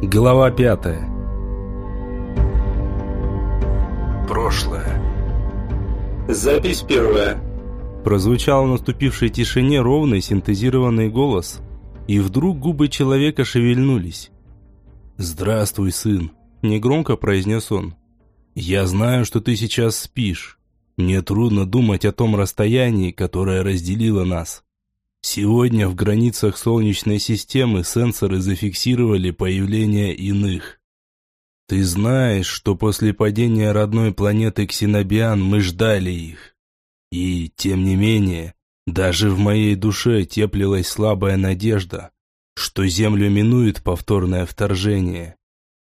Глава пятая. Прошлое. Запись первая. Прозвучал в наступившей тишине ровный синтезированный голос, и вдруг губы человека шевельнулись. «Здравствуй, сын», – негромко произнес он. «Я знаю, что ты сейчас спишь. Мне трудно думать о том расстоянии, которое разделило нас. Сегодня в границах Солнечной системы сенсоры зафиксировали появление иных. Ты знаешь, что после падения родной планеты Ксенобиан мы ждали их. И, тем не менее, даже в моей душе теплилась слабая надежда, что Землю минует повторное вторжение.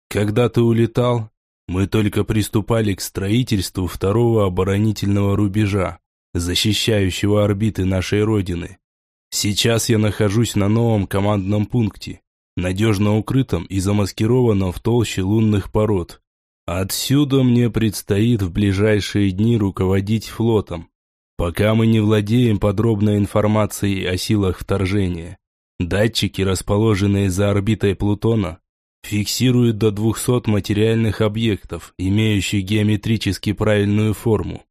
Когда ты улетал, мы только приступали к строительству второго оборонительного рубежа, защищающего орбиты нашей Родины. Сейчас я нахожусь на новом командном пункте, надежно укрытом и замаскированном в толще лунных пород. Отсюда мне предстоит в ближайшие дни руководить флотом, пока мы не владеем подробной информацией о силах вторжения. Датчики, расположенные за орбитой Плутона, фиксируют до 200 материальных объектов, имеющих геометрически правильную форму.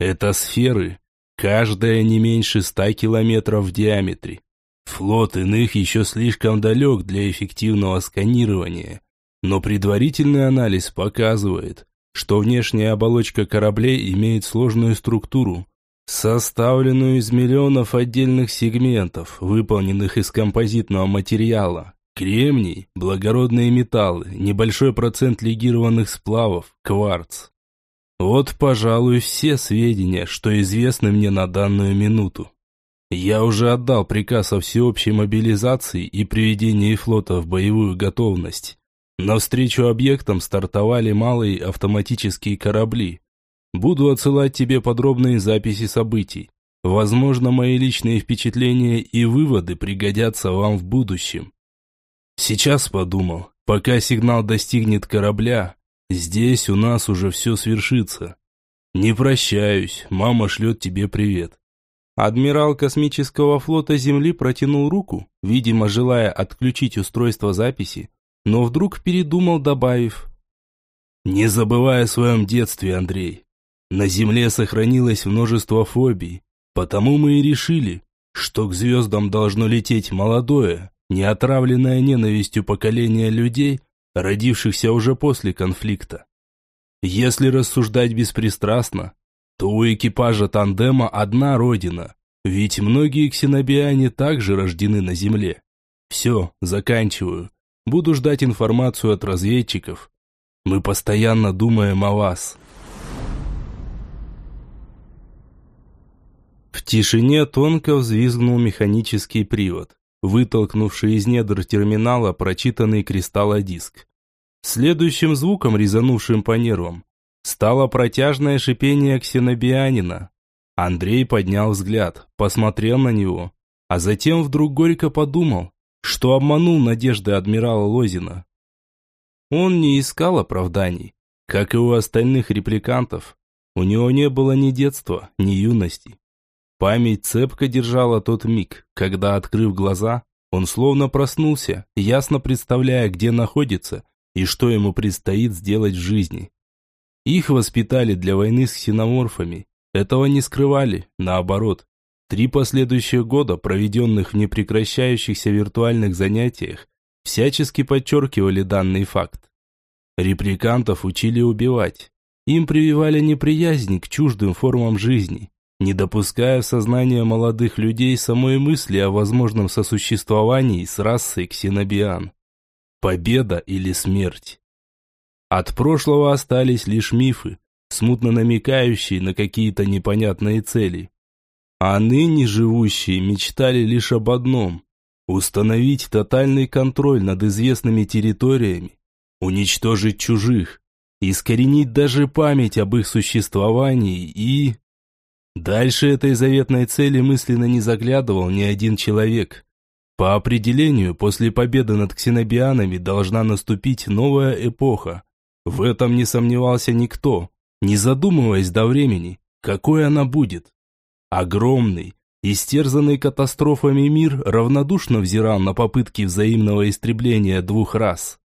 Это сферы, Каждая не меньше ста километров в диаметре. Флот иных еще слишком далек для эффективного сканирования, но предварительный анализ показывает, что внешняя оболочка кораблей имеет сложную структуру, составленную из миллионов отдельных сегментов, выполненных из композитного материала. Кремний, благородные металлы, небольшой процент легированных сплавов, кварц. Вот, пожалуй, все сведения, что известны мне на данную минуту. Я уже отдал приказ о всеобщей мобилизации и приведении флота в боевую готовность. Навстречу объектам стартовали малые автоматические корабли. Буду отсылать тебе подробные записи событий. Возможно, мои личные впечатления и выводы пригодятся вам в будущем. Сейчас подумал, пока сигнал достигнет корабля, Здесь у нас уже все свершится. Не прощаюсь, мама шлет тебе привет. Адмирал космического флота Земли протянул руку, видимо, желая отключить устройство записи, но вдруг передумал, добавив. «Не забывай о своем детстве, Андрей. На Земле сохранилось множество фобий, потому мы и решили, что к звездам должно лететь молодое, не отравленное ненавистью поколение людей, родившихся уже после конфликта. Если рассуждать беспристрастно, то у экипажа тандема одна родина, ведь многие ксенобиане также рождены на Земле. Все, заканчиваю. Буду ждать информацию от разведчиков. Мы постоянно думаем о вас. В тишине тонко взвизгнул механический привод вытолкнувший из недр терминала прочитанный кристаллодиск. Следующим звуком, резанувшим по нервам, стало протяжное шипение ксенобианина. Андрей поднял взгляд, посмотрел на него, а затем вдруг горько подумал, что обманул надежды адмирала Лозина. Он не искал оправданий, как и у остальных репликантов. У него не было ни детства, ни юности. Память цепко держала тот миг, когда, открыв глаза, он словно проснулся, ясно представляя, где находится и что ему предстоит сделать в жизни. Их воспитали для войны с ксеноморфами. Этого не скрывали, наоборот. Три последующих года, проведенных в непрекращающихся виртуальных занятиях, всячески подчеркивали данный факт. Репликантов учили убивать. Им прививали неприязнь к чуждым формам жизни не допуская в сознание молодых людей самой мысли о возможном сосуществовании с расой ксенобиан. Победа или смерть? От прошлого остались лишь мифы, смутно намекающие на какие-то непонятные цели. А ныне живущие мечтали лишь об одном – установить тотальный контроль над известными территориями, уничтожить чужих, искоренить даже память об их существовании и... Дальше этой заветной цели мысленно не заглядывал ни один человек. По определению, после победы над ксенобианами должна наступить новая эпоха. В этом не сомневался никто, не задумываясь до времени, какой она будет. Огромный, истерзанный катастрофами мир равнодушно взирал на попытки взаимного истребления двух рас.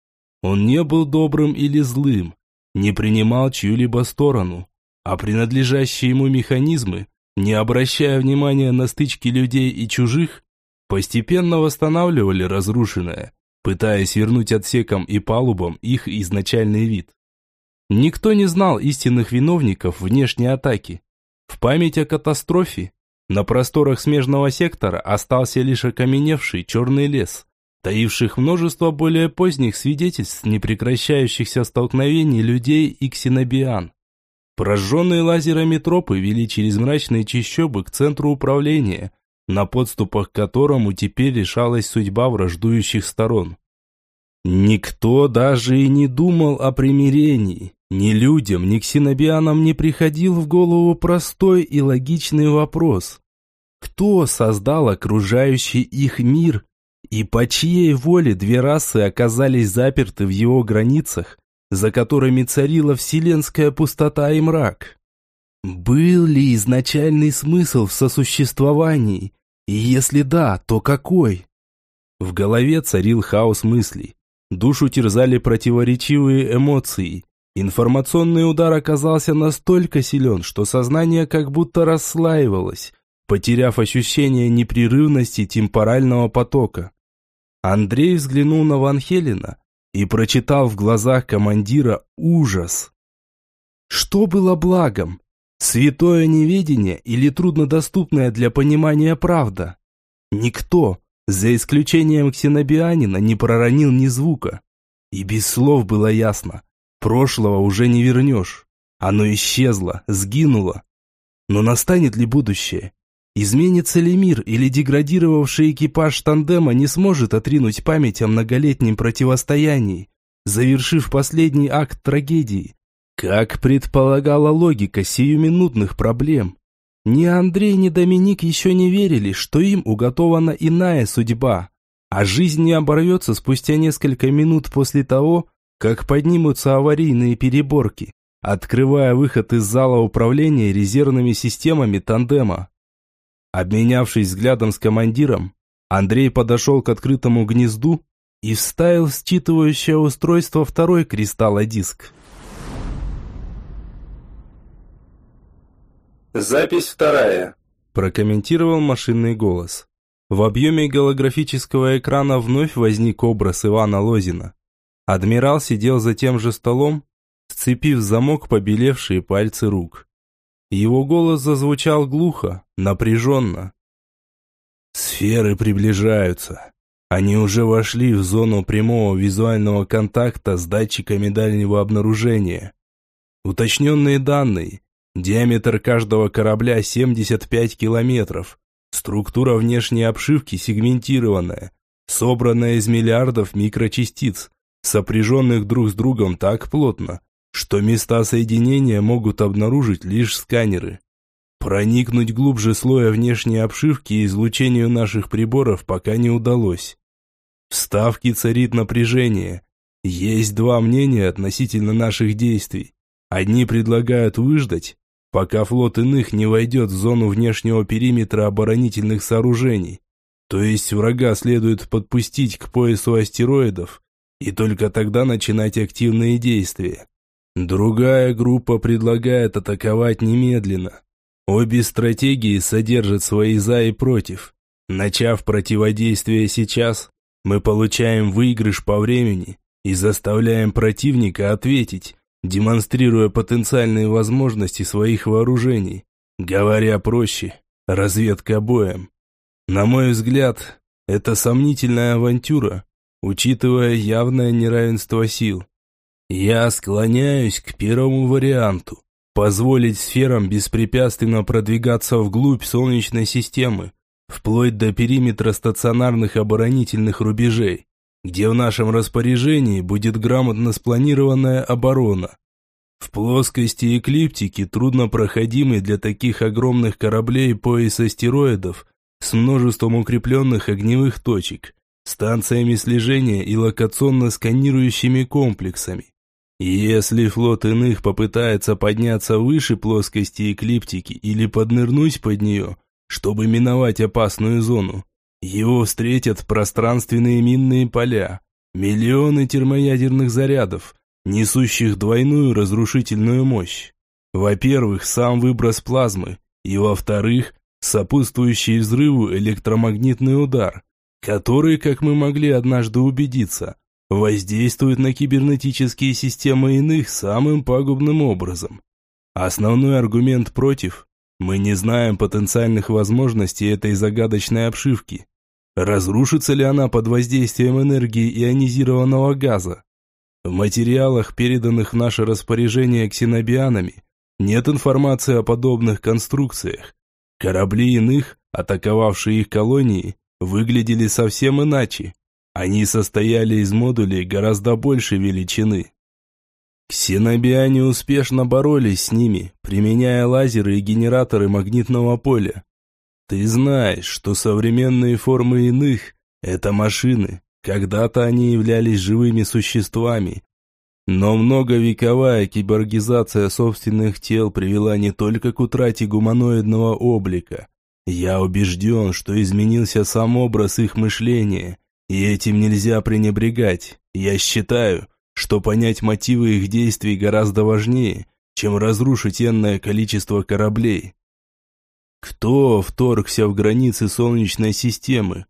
Он не был добрым или злым, не принимал чью-либо сторону, а принадлежащие ему механизмы, не обращая внимания на стычки людей и чужих, постепенно восстанавливали разрушенное, пытаясь вернуть отсекам и палубам их изначальный вид. Никто не знал истинных виновников внешней атаки. В память о катастрофе на просторах смежного сектора остался лишь окаменевший черный лес, таивших множество более поздних свидетельств непрекращающихся столкновений людей и ксенобиан. Прожженные лазерами тропы вели через мрачные чащобы к центру управления, на подступах к которому теперь решалась судьба враждующих сторон. Никто даже и не думал о примирении. Ни людям, ни ксенобианам не приходил в голову простой и логичный вопрос. Кто создал окружающий их мир и по чьей воле две расы оказались заперты в его границах, за которыми царила вселенская пустота и мрак? Был ли изначальный смысл в сосуществовании? И если да, то какой? В голове царил хаос мыслей. Душу терзали противоречивые эмоции. Информационный удар оказался настолько силен, что сознание как будто расслаивалось, потеряв ощущение непрерывности темпорального потока. Андрей взглянул на Ван Хелена и прочитал в глазах командира ужас. Что было благом? Святое неведение или труднодоступная для понимания правда? Никто, за исключением ксенобианина, не проронил ни звука. И без слов было ясно, прошлого уже не вернешь. Оно исчезло, сгинуло. Но настанет ли будущее? Изменится ли мир или деградировавший экипаж тандема не сможет отринуть память о многолетнем противостоянии, завершив последний акт трагедии, как предполагала логика сиюминутных проблем? Ни Андрей, ни Доминик еще не верили, что им уготована иная судьба, а жизнь не оборвется спустя несколько минут после того, как поднимутся аварийные переборки, открывая выход из зала управления резервными системами тандема. Обменявшись взглядом с командиром, Андрей подошел к открытому гнезду и вставил в считывающее устройство второй кристаллодиск. Запись вторая. Прокомментировал машинный голос. В объеме голографического экрана вновь возник образ Ивана Лозина. Адмирал сидел за тем же столом, сцепив в замок побелевшие пальцы рук. Его голос зазвучал глухо, напряженно. «Сферы приближаются. Они уже вошли в зону прямого визуального контакта с датчиками дальнего обнаружения. Уточненные данные. Диаметр каждого корабля 75 километров. Структура внешней обшивки сегментированная, собранная из миллиардов микрочастиц, сопряженных друг с другом так плотно, что места соединения могут обнаружить лишь сканеры. Проникнуть глубже слоя внешней обшивки и излучению наших приборов пока не удалось. В ставке царит напряжение. Есть два мнения относительно наших действий. Одни предлагают выждать, пока флот иных не войдет в зону внешнего периметра оборонительных сооружений. То есть врага следует подпустить к поясу астероидов и только тогда начинать активные действия. Другая группа предлагает атаковать немедленно. Обе стратегии содержат свои «за» и «против». Начав противодействие сейчас, мы получаем выигрыш по времени и заставляем противника ответить, демонстрируя потенциальные возможности своих вооружений. Говоря проще, разведка боем. На мой взгляд, это сомнительная авантюра, учитывая явное неравенство сил. Я склоняюсь к первому варианту. Позволить сферам беспрепятственно продвигаться вглубь Солнечной системы, вплоть до периметра стационарных оборонительных рубежей, где в нашем распоряжении будет грамотно спланированная оборона. В плоскости эклиптики труднопроходимый для таких огромных кораблей пояс астероидов с множеством укрепленных огневых точек, станциями слежения и локационно-сканирующими комплексами. Если флот иных попытается подняться выше плоскости эклиптики или поднырнуть под нее, чтобы миновать опасную зону, его встретят пространственные минные поля, Миллионы термоядерных зарядов, несущих двойную разрушительную мощь. Во-первых, сам выброс плазмы, и во-вторых, сопутствующий взрыву электромагнитный удар, который, как мы могли однажды убедиться, воздействует на кибернетические системы иных самым пагубным образом. Основной аргумент против – мы не знаем потенциальных возможностей этой загадочной обшивки. Разрушится ли она под воздействием энергии ионизированного газа? В материалах, переданных в наше распоряжение ксенобианами, нет информации о подобных конструкциях. Корабли иных, атаковавшие их колонии, выглядели совсем иначе. Они состояли из модулей гораздо большей величины. Ксенобиане успешно боролись с ними, применяя лазеры и генераторы магнитного поля. Ты знаешь, что современные формы иных – это машины. Когда-то они являлись живыми существами. Но многовековая киборгизация собственных тел привела не только к утрате гуманоидного облика. Я убежден, что изменился сам образ их мышления, и этим нельзя пренебрегать. Я считаю – что понять мотивы их действий гораздо важнее, чем разрушить энное количество кораблей. Кто вторгся в границы Солнечной системы?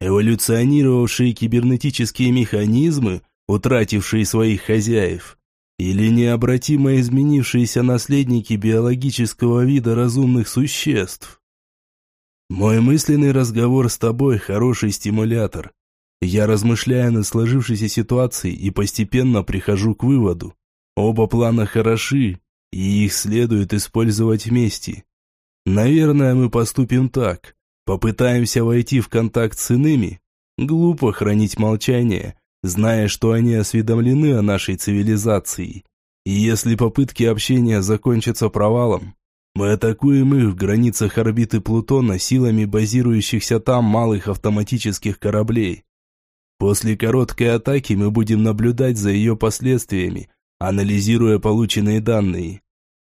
Эволюционировавшие кибернетические механизмы, утратившие своих хозяев? Или необратимо изменившиеся наследники биологического вида разумных существ? Мой мысленный разговор с тобой – хороший стимулятор. Я размышляю над сложившейся ситуацией и постепенно прихожу к выводу. Оба плана хороши, и их следует использовать вместе. Наверное, мы поступим так. Попытаемся войти в контакт с иными. Глупо хранить молчание, зная, что они осведомлены о нашей цивилизации. И если попытки общения закончатся провалом, мы атакуем их в границах орбиты Плутона силами базирующихся там малых автоматических кораблей. После короткой атаки мы будем наблюдать за ее последствиями, анализируя полученные данные.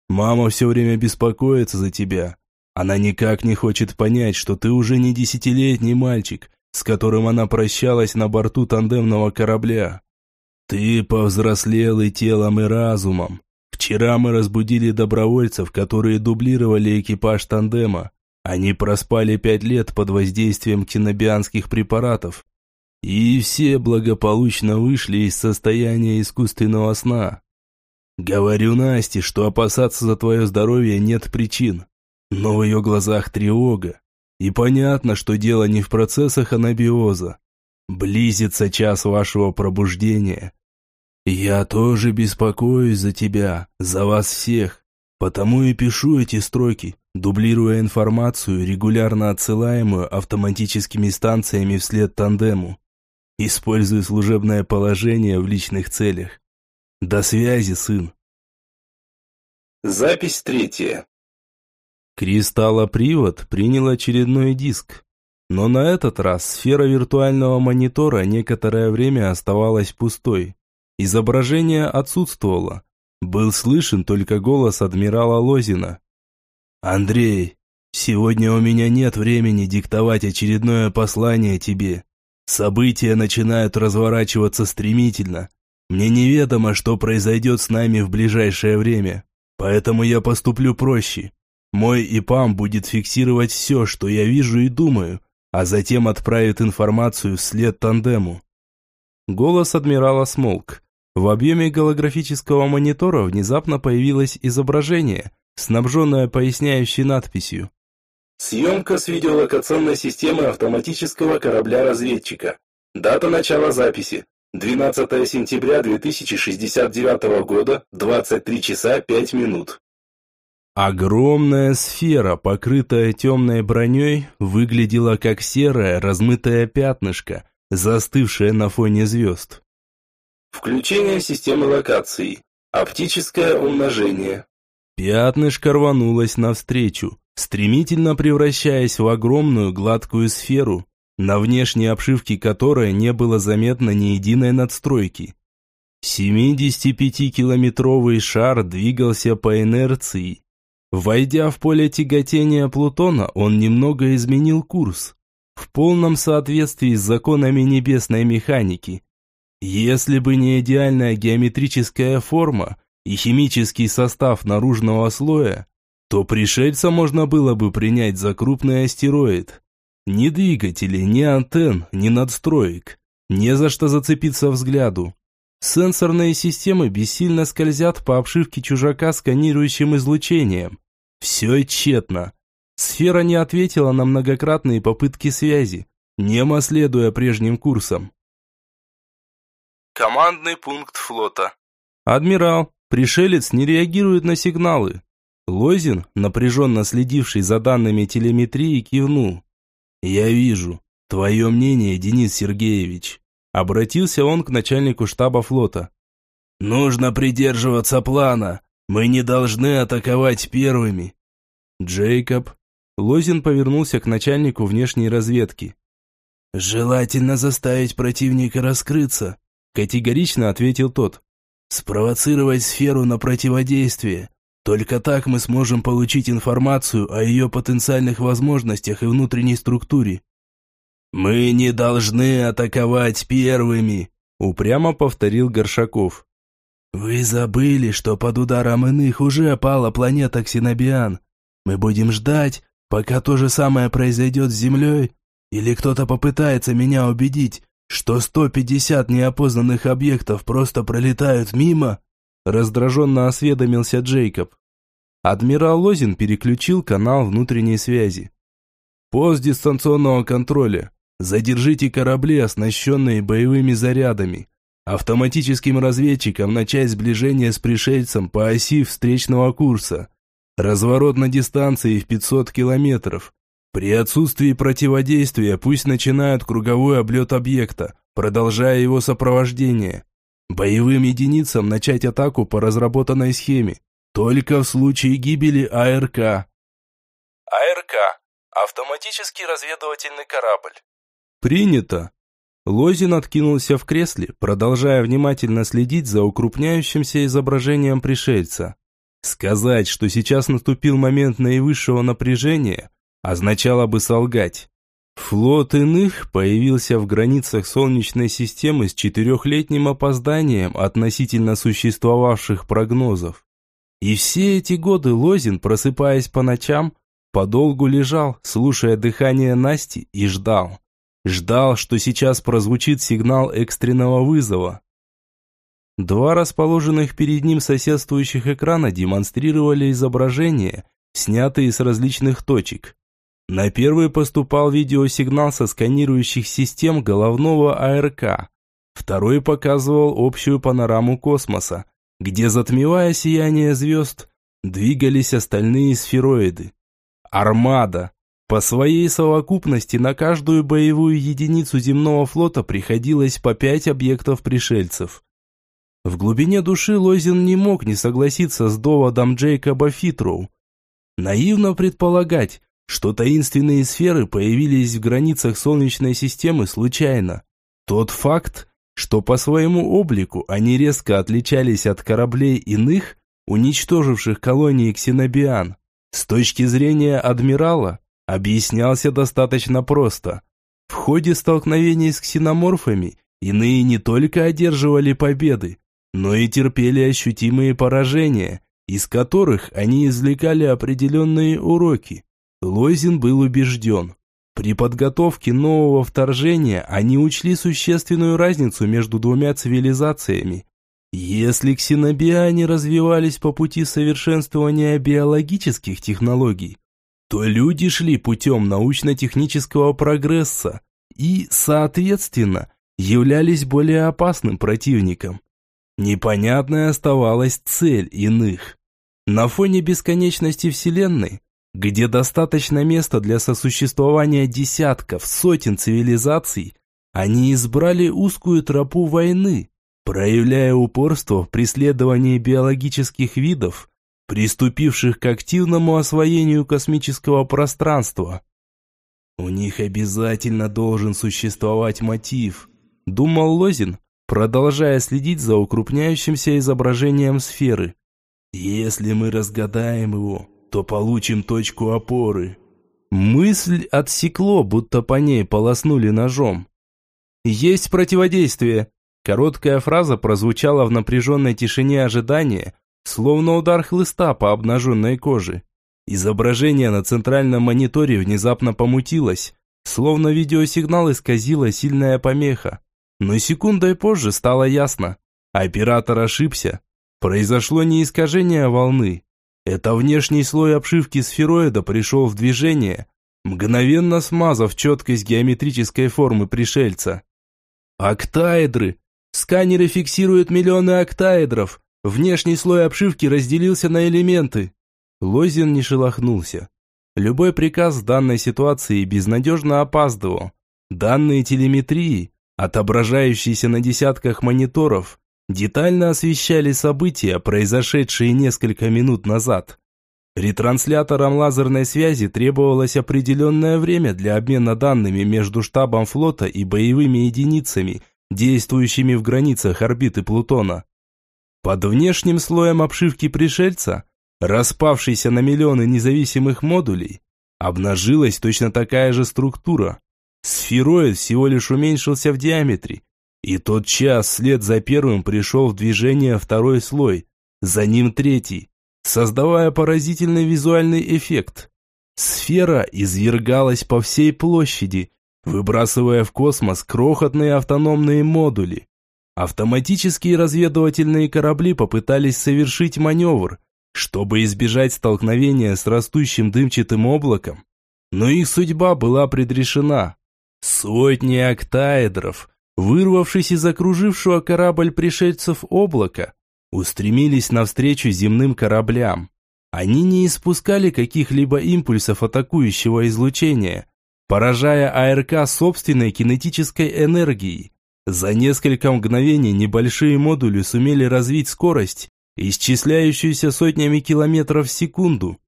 Мама все время беспокоится за тебя. Она никак не хочет понять, что ты уже не десятилетний мальчик, с которым она прощалась на борту тандемного корабля. Ты повзрослел и телом, и разумом. Вчера мы разбудили добровольцев, которые дублировали экипаж тандема. Они проспали пять лет под воздействием кинобианских препаратов и все благополучно вышли из состояния искусственного сна. Говорю Насте, что опасаться за твое здоровье нет причин, но в ее глазах тревога. И понятно, что дело не в процессах анабиоза. Близится час вашего пробуждения. Я тоже беспокоюсь за тебя, за вас всех, потому и пишу эти строки, дублируя информацию, регулярно отсылаемую автоматическими станциями вслед тандему. Используй служебное положение в личных целях. До связи, сын. Запись третья. Кристаллопривод принял очередной диск. Но на этот раз сфера виртуального монитора некоторое время оставалась пустой. Изображение отсутствовало. Был слышен только голос адмирала Лозина. «Андрей, сегодня у меня нет времени диктовать очередное послание тебе. События начинают разворачиваться стремительно. Мне неведомо, что произойдет с нами в ближайшее время. Поэтому я поступлю проще. Мой ИПАМ будет фиксировать все, что я вижу и думаю, а затем отправит информацию вслед тандему. Голос адмирала смолк. В объеме голографического монитора внезапно появилось изображение, снабженное поясняющей надписью. Съемка с видеолокационной системы автоматического корабля-разведчика. Дата начала записи. 12 сентября 2069 года, 23 часа 5 минут. Огромная сфера, покрытая темной броней, выглядела как серое размытое пятнышко, застывшее на фоне звезд. Включение системы локации. Оптическое умножение. Пятнышко рванулось навстречу, стремительно превращаясь в огромную гладкую сферу, на внешней обшивке которой не было заметно ни единой надстройки. 75-километровый шар двигался по инерции. Войдя в поле тяготения Плутона, он немного изменил курс, в полном соответствии с законами небесной механики. Если бы не идеальная геометрическая форма и химический состав наружного слоя, то пришельца можно было бы принять за крупный астероид. Ни двигателей, ни антенн, ни надстроек. Не за что зацепиться взгляду. Сенсорные системы бессильно скользят по обшивке чужака сканирующим излучением. Все тщетно. Сфера не ответила на многократные попытки связи, немо следуя прежним курсам. Командный пункт флота. Адмирал, пришелец не реагирует на сигналы. Лозин, напряженно следивший за данными телеметрии, кивнул. «Я вижу. Твое мнение, Денис Сергеевич». Обратился он к начальнику штаба флота. «Нужно придерживаться плана. Мы не должны атаковать первыми». «Джейкоб». Лозин повернулся к начальнику внешней разведки. «Желательно заставить противника раскрыться», категорично ответил тот. «Спровоцировать сферу на противодействие. Только так мы сможем получить информацию о ее потенциальных возможностях и внутренней структуре. «Мы не должны атаковать первыми», – упрямо повторил Горшаков. «Вы забыли, что под ударом иных уже пала планета Ксенобиан. Мы будем ждать, пока то же самое произойдет с Землей? Или кто-то попытается меня убедить, что 150 неопознанных объектов просто пролетают мимо?» Раздраженно осведомился Джейкоб. Адмирал Лозин переключил канал внутренней связи. «Пост дистанционного контроля. Задержите корабли, оснащенные боевыми зарядами. Автоматическим разведчикам начать сближение с пришельцем по оси встречного курса. Разворот на дистанции в 500 километров. При отсутствии противодействия пусть начинают круговой облет объекта, продолжая его сопровождение. Боевым единицам начать атаку по разработанной схеме, только в случае гибели АРК. АРК – автоматический разведывательный корабль. Принято. Лозин откинулся в кресле, продолжая внимательно следить за укрупняющимся изображением пришельца. Сказать, что сейчас наступил момент наивысшего напряжения, означало бы солгать. Флот иных появился в границах Солнечной системы с четырехлетним опозданием относительно существовавших прогнозов. И все эти годы Лозин, просыпаясь по ночам, подолгу лежал, слушая дыхание Насти и ждал. Ждал, что сейчас прозвучит сигнал экстренного вызова. Два расположенных перед ним соседствующих экрана демонстрировали изображения, снятые с различных точек. На первый поступал видеосигнал со сканирующих систем головного АРК. Второй показывал общую панораму космоса, где, затмевая сияние звезд, двигались остальные сфероиды. Армада. По своей совокупности на каждую боевую единицу земного флота приходилось по пять объектов пришельцев. В глубине души Лозин не мог не согласиться с доводом Джейкоба Фитроу. Наивно предполагать, что таинственные сферы появились в границах Солнечной системы случайно. Тот факт, что по своему облику они резко отличались от кораблей иных, уничтоживших колонии Ксенобиан, с точки зрения адмирала, объяснялся достаточно просто. В ходе столкновений с ксеноморфами иные не только одерживали победы, но и терпели ощутимые поражения, из которых они извлекали определенные уроки. Лойзин был убежден. При подготовке нового вторжения они учли существенную разницу между двумя цивилизациями. Если ксенобиане развивались по пути совершенствования биологических технологий, то люди шли путем научно-технического прогресса и, соответственно, являлись более опасным противником. Непонятной оставалась цель иных. На фоне бесконечности Вселенной где достаточно места для сосуществования десятков, сотен цивилизаций, они избрали узкую тропу войны, проявляя упорство в преследовании биологических видов, приступивших к активному освоению космического пространства. «У них обязательно должен существовать мотив», – думал Лозин, продолжая следить за укрупняющимся изображением сферы. «Если мы разгадаем его, то получим точку опоры». Мысль отсекло, будто по ней полоснули ножом. «Есть противодействие!» Короткая фраза прозвучала в напряженной тишине ожидания, словно удар хлыста по обнаженной коже. Изображение на центральном мониторе внезапно помутилось, словно видеосигнал исказила сильная помеха. Но секундой позже стало ясно. Оператор ошибся. Произошло не искажение волны. Это внешний слой обшивки сфероида пришел в движение, мгновенно смазав четкость геометрической формы пришельца. Октаэдры! Сканеры фиксируют миллионы октаэдров. Внешний слой обшивки разделился на элементы. Лозин не шелохнулся. Любой приказ в данной ситуации безнадежно опаздывал. Данные телеметрии, отображающиеся на десятках мониторов, детально освещали события, произошедшие несколько минут назад. Ретрансляторам лазерной связи требовалось определенное время для обмена данными между штабом флота и боевыми единицами – действующими в границах орбиты Плутона. Под внешним слоем обшивки пришельца, распавшейся на миллионы независимых модулей, обнажилась точно такая же структура. Сфероид всего лишь уменьшился в диаметре, и тот час вслед за первым пришел в движение второй слой, за ним третий, создавая поразительный визуальный эффект. Сфера извергалась по всей площади, выбрасывая в космос крохотные автономные модули. Автоматические разведывательные корабли попытались совершить маневр, чтобы избежать столкновения с растущим дымчатым облаком, но их судьба была предрешена. Сотни октаэдров, вырвавшись из окружившего корабль пришельцев облака, устремились навстречу земным кораблям. Они не испускали каких-либо импульсов атакующего излучения, поражая АРК собственной кинетической энергией. За несколько мгновений небольшие модули сумели развить скорость, исчисляющуюся сотнями километров в секунду.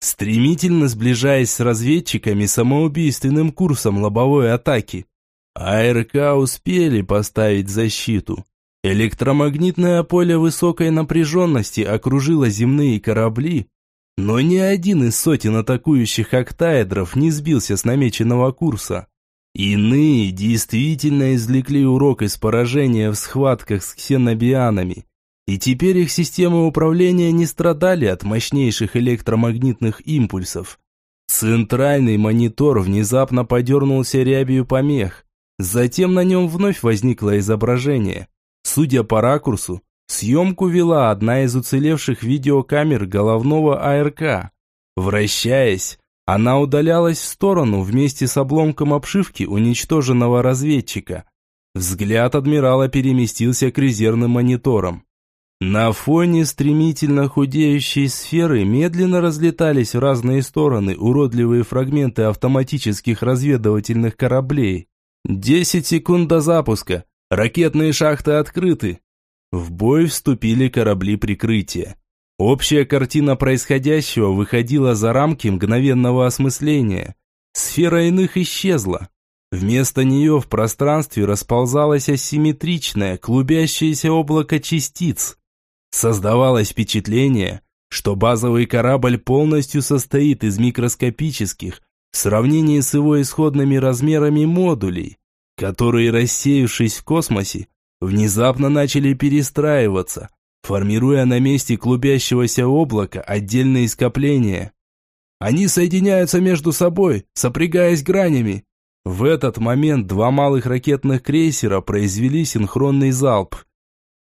Стремительно сближаясь с разведчиками самоубийственным курсом лобовой атаки, АРК успели поставить защиту. Электромагнитное поле высокой напряженности окружило земные корабли, но ни один из сотен атакующих октаэдров не сбился с намеченного курса. Иные действительно извлекли урок из поражения в схватках с ксенобианами, и теперь их системы управления не страдали от мощнейших электромагнитных импульсов. Центральный монитор внезапно подернулся рябью помех, затем на нем вновь возникло изображение. Судя по ракурсу, Съемку вела одна из уцелевших видеокамер головного АРК. Вращаясь, она удалялась в сторону вместе с обломком обшивки уничтоженного разведчика. Взгляд адмирала переместился к резервным мониторам. На фоне стремительно худеющей сферы медленно разлетались в разные стороны уродливые фрагменты автоматических разведывательных кораблей. Десять секунд до запуска. Ракетные шахты открыты. В бой вступили корабли прикрытия. Общая картина происходящего выходила за рамки мгновенного осмысления. Сфера иных исчезла. Вместо нее в пространстве расползалось асимметричное, клубящееся облако частиц. Создавалось впечатление, что базовый корабль полностью состоит из микроскопических, в сравнении с его исходными размерами модулей, которые, рассеявшись в космосе, внезапно начали перестраиваться, формируя на месте клубящегося облака отдельные скопления. Они соединяются между собой, сопрягаясь гранями. В этот момент два малых ракетных крейсера произвели синхронный залп.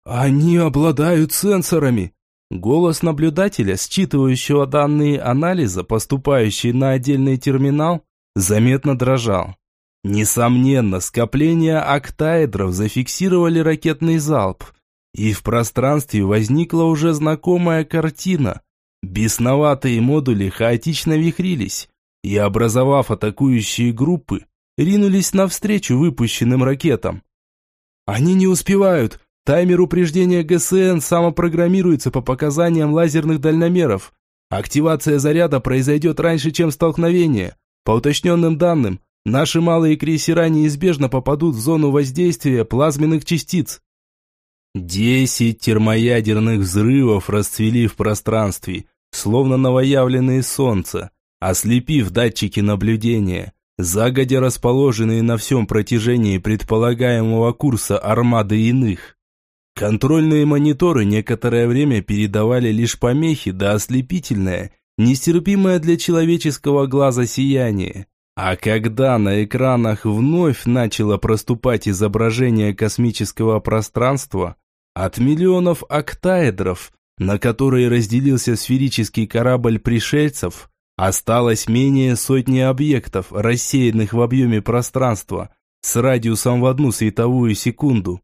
«Они обладают сенсорами!» Голос наблюдателя, считывающего данные анализа, поступающие на отдельный терминал, заметно дрожал. Несомненно, скопления октаэдров зафиксировали ракетный залп, и в пространстве возникла уже знакомая картина. Бесноватые модули хаотично вихрились, и, образовав атакующие группы, ринулись навстречу выпущенным ракетам. «Они не успевают! Таймер упреждения ГСН самопрограммируется по показаниям лазерных дальномеров. Активация заряда произойдет раньше, чем столкновение. По уточненным данным, Наши малые крейсера неизбежно попадут в зону воздействия плазменных частиц. Десять термоядерных взрывов расцвели в пространстве, словно новоявленные солнца, ослепив датчики наблюдения, загодя расположенные на всем протяжении предполагаемого курса армады иных. Контрольные мониторы некоторое время передавали лишь помехи да ослепительное, нестерпимое для человеческого глаза сияние. А когда на экранах вновь начало проступать изображение космического пространства, от миллионов октаэдров, на которые разделился сферический корабль пришельцев, осталось менее сотни объектов, рассеянных в объеме пространства, с радиусом в одну световую секунду.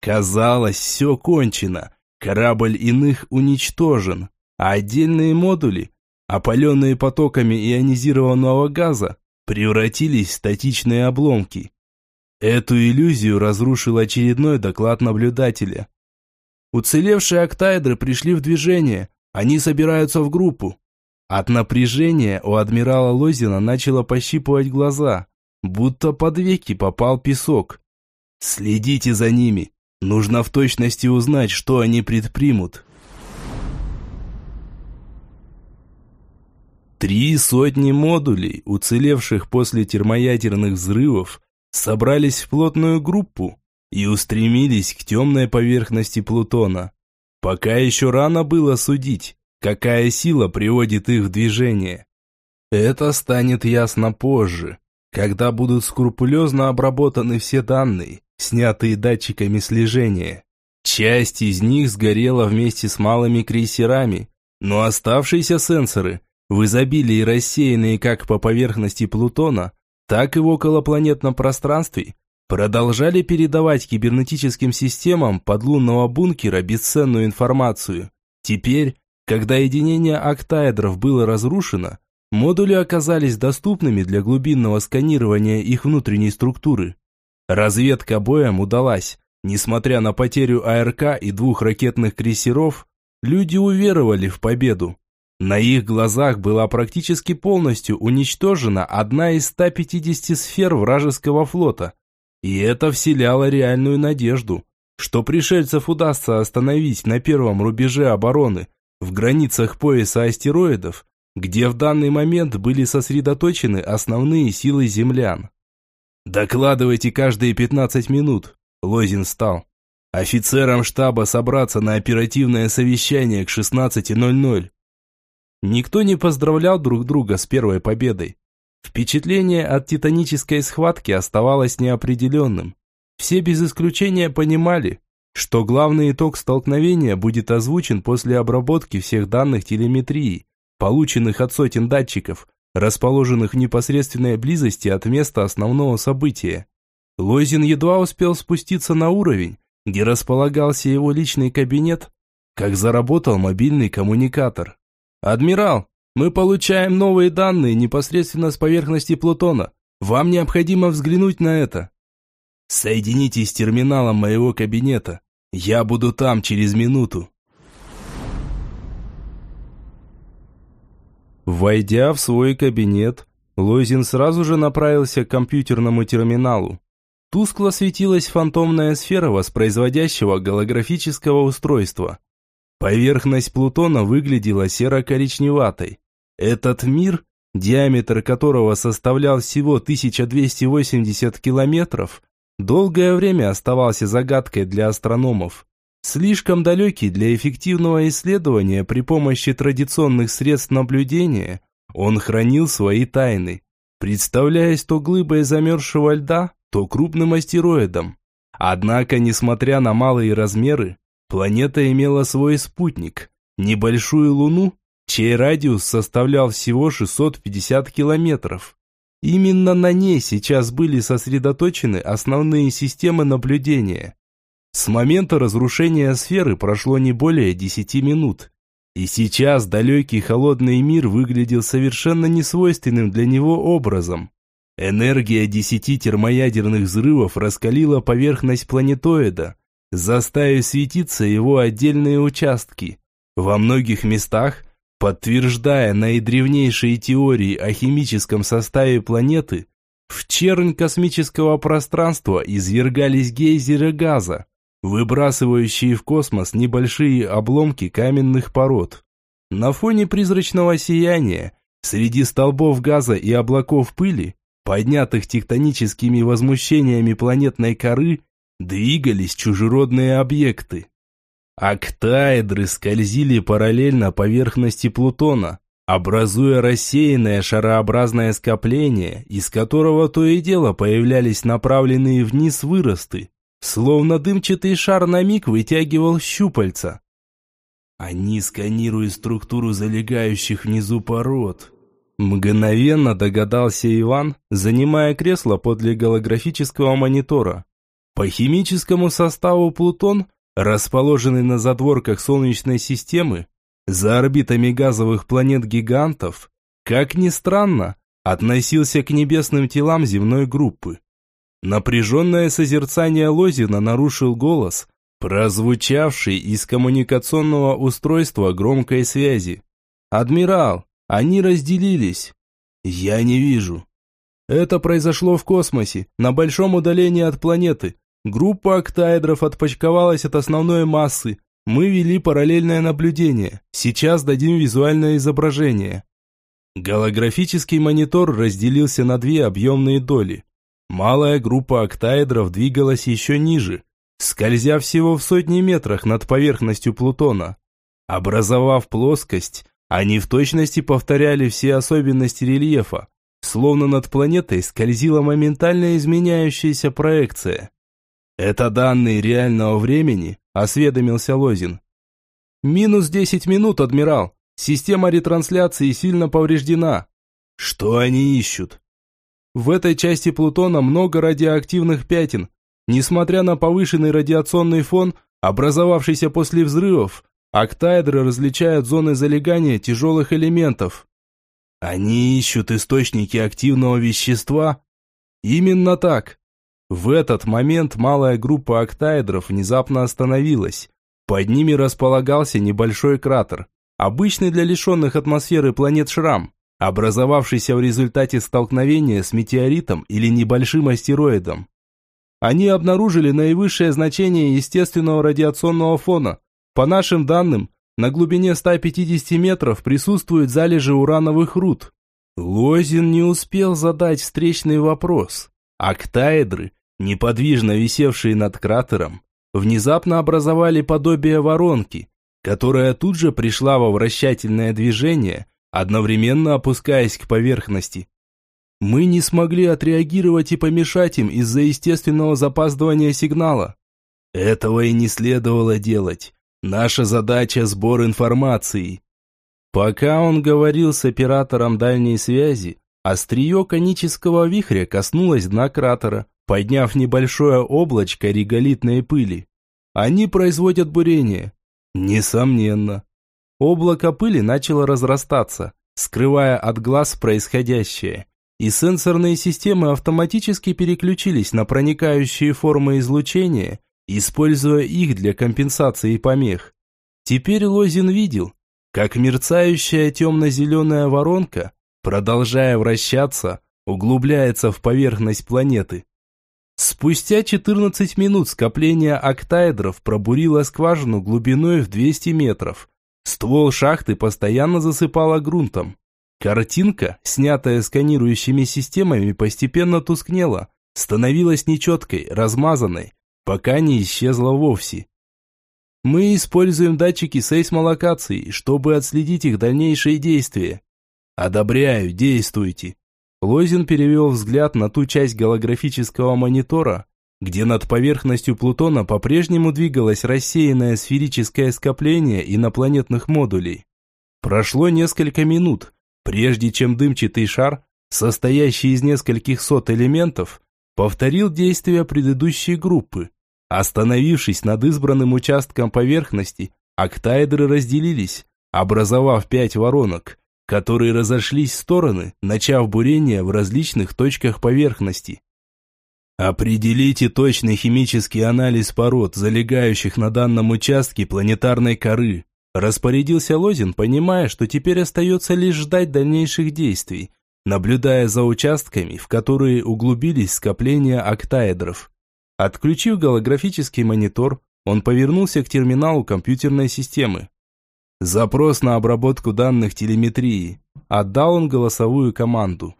Казалось, все кончено, корабль иных уничтожен, а отдельные модули, опаленные потоками ионизированного газа, превратились в статичные обломки. Эту иллюзию разрушил очередной доклад наблюдателя. Уцелевшие октаэдры пришли в движение, они собираются в группу. От напряжения у адмирала Лозина начало пощипывать глаза, будто под веки попал песок. «Следите за ними, нужно в точности узнать, что они предпримут». Три сотни модулей, уцелевших после термоядерных взрывов, собрались в плотную группу и устремились к темной поверхности Плутона. Пока еще рано было судить, какая сила приводит их в движение. Это станет ясно позже, когда будут скрупулезно обработаны все данные, снятые датчиками слежения. Часть из них сгорела вместе с малыми крейсерами, но оставшиеся сенсоры – в изобилии рассеянные как по поверхности Плутона, так и в околопланетном пространстве, продолжали передавать кибернетическим системам подлунного бункера бесценную информацию. Теперь, когда единение октаэдров было разрушено, модули оказались доступными для глубинного сканирования их внутренней структуры. Разведка боем удалась. Несмотря на потерю АРК и двух ракетных крейсеров, люди уверовали в победу. На их глазах была практически полностью уничтожена одна из 150 сфер вражеского флота. И это вселяло реальную надежду, что пришельцев удастся остановить на первом рубеже обороны, в границах пояса астероидов, где в данный момент были сосредоточены основные силы землян. «Докладывайте каждые 15 минут», – Лозин встал. «Офицерам штаба собраться на оперативное совещание к 16.00. Никто не поздравлял друг друга с первой победой. Впечатление от титанической схватки оставалось неопределенным. Все без исключения понимали, что главный итог столкновения будет озвучен после обработки всех данных телеметрии, полученных от сотен датчиков, расположенных в непосредственной близости от места основного события. Лозин едва успел спуститься на уровень, где располагался его личный кабинет, как заработал мобильный коммуникатор. «Адмирал, мы получаем новые данные непосредственно с поверхности Плутона. Вам необходимо взглянуть на это». «Соединитесь с терминалом моего кабинета. Я буду там через минуту». Войдя в свой кабинет, Лозин сразу же направился к компьютерному терминалу. Тускло светилась фантомная сфера воспроизводящего голографического устройства. Поверхность Плутона выглядела серо-коричневатой. Этот мир, диаметр которого составлял всего 1280 километров, долгое время оставался загадкой для астрономов. Слишком далекий для эффективного исследования при помощи традиционных средств наблюдения, он хранил свои тайны, представляясь то глыбой замерзшего льда, то крупным астероидом. Однако, несмотря на малые размеры, Планета имела свой спутник, небольшую Луну, чей радиус составлял всего 650 километров. Именно на ней сейчас были сосредоточены основные системы наблюдения. С момента разрушения сферы прошло не более 10 минут. И сейчас далекий холодный мир выглядел совершенно несвойственным для него образом. Энергия десяти термоядерных взрывов раскалила поверхность планетоида, заставив светиться его отдельные участки. Во многих местах, подтверждая наидревнейшие теории о химическом составе планеты, в чернь космического пространства извергались гейзеры газа, выбрасывающие в космос небольшие обломки каменных пород. На фоне призрачного сияния, среди столбов газа и облаков пыли, поднятых тектоническими возмущениями планетной коры, двигались чужеродные объекты. Октаэдры скользили параллельно поверхности Плутона, образуя рассеянное шарообразное скопление, из которого то и дело появлялись направленные вниз выросты, словно дымчатый шар на миг вытягивал щупальца. Они сканируют структуру залегающих внизу пород. Мгновенно догадался Иван, занимая кресло подле голографического монитора. По химическому составу Плутон, расположенный на задворках Солнечной системы, за орбитами газовых планет-гигантов, как ни странно, относился к небесным телам земной группы. Напряженное созерцание Лозина нарушил голос, прозвучавший из коммуникационного устройства громкой связи. «Адмирал, они разделились». «Я не вижу». «Это произошло в космосе, на большом удалении от планеты. Группа октаэдров отпочковалась от основной массы, мы вели параллельное наблюдение. Сейчас дадим визуальное изображение. Голографический монитор разделился на две объемные доли. Малая группа октаэдров двигалась еще ниже, скользя всего в сотни метрах над поверхностью Плутона. Образовав плоскость, они в точности повторяли все особенности рельефа, словно над планетой скользила моментально изменяющаяся проекция. Это данные реального времени, осведомился Лозин. «Минус десять минут, адмирал. Система ретрансляции сильно повреждена». «Что они ищут?» В этой части Плутона много радиоактивных пятен. Несмотря на повышенный радиационный фон, образовавшийся после взрывов, октаэдры различают зоны залегания тяжелых элементов. Они ищут источники активного вещества? Именно так. В этот момент малая группа октаэдров внезапно остановилась. Под ними располагался небольшой кратер, обычный для лишенных атмосферы планет шрам, образовавшийся в результате столкновения с метеоритом или небольшим астероидом. Они обнаружили наивысшее значение естественного радиационного фона. По нашим данным, на глубине 150 метров присутствуют залежи урановых руд. Лозин не успел задать встречный вопрос. Октаэдры неподвижно висевшие над кратером, внезапно образовали подобие воронки, которая тут же пришла во вращательное движение, одновременно опускаясь к поверхности. Мы не смогли отреагировать и помешать им из-за естественного запаздывания сигнала. Этого и не следовало делать. Наша задача – сбор информации. Пока он говорил с оператором дальней связи, острие конического вихря коснулось дна кратера, подняв небольшое облачко реголитной пыли. Они производят бурение. Несомненно. Облако пыли начало разрастаться, скрывая от глаз происходящее, и сенсорные системы автоматически переключились на проникающие формы излучения, используя их для компенсации помех. Теперь Лозин видел, как мерцающая темно-зеленая воронка, продолжая вращаться, углубляется в поверхность планеты. Спустя 14 минут скопление октаэдров пробурило скважину глубиной в 200 метров. Ствол шахты постоянно засыпало грунтом. Картинка, снятая сканирующими системами, постепенно тускнела, становилась нечеткой, размазанной, пока не исчезла вовсе. Мы используем датчики сейсмолокации, чтобы отследить их дальнейшие действия. Одобряю, действуйте. Лозин перевел взгляд на ту часть голографического монитора, где над поверхностью Плутона по-прежнему двигалось рассеянное сферическое скопление инопланетных модулей. Прошло несколько минут, прежде чем дымчатый шар, состоящий из нескольких сот элементов, повторил действия предыдущей группы. Остановившись над избранным участком поверхности, октаэдры разделились, образовав пять воронок, которые разошлись в стороны, начав бурение в различных точках поверхности. Определите точный химический анализ пород, залегающих на данном участке планетарной коры. Распорядился Лозин, понимая, что теперь остается лишь ждать дальнейших действий, наблюдая за участками, в которые углубились скопления октаэдров. Отключив голографический монитор, он повернулся к терминалу компьютерной системы. Запрос на обработку данных телеметрии. Отдал он голосовую команду.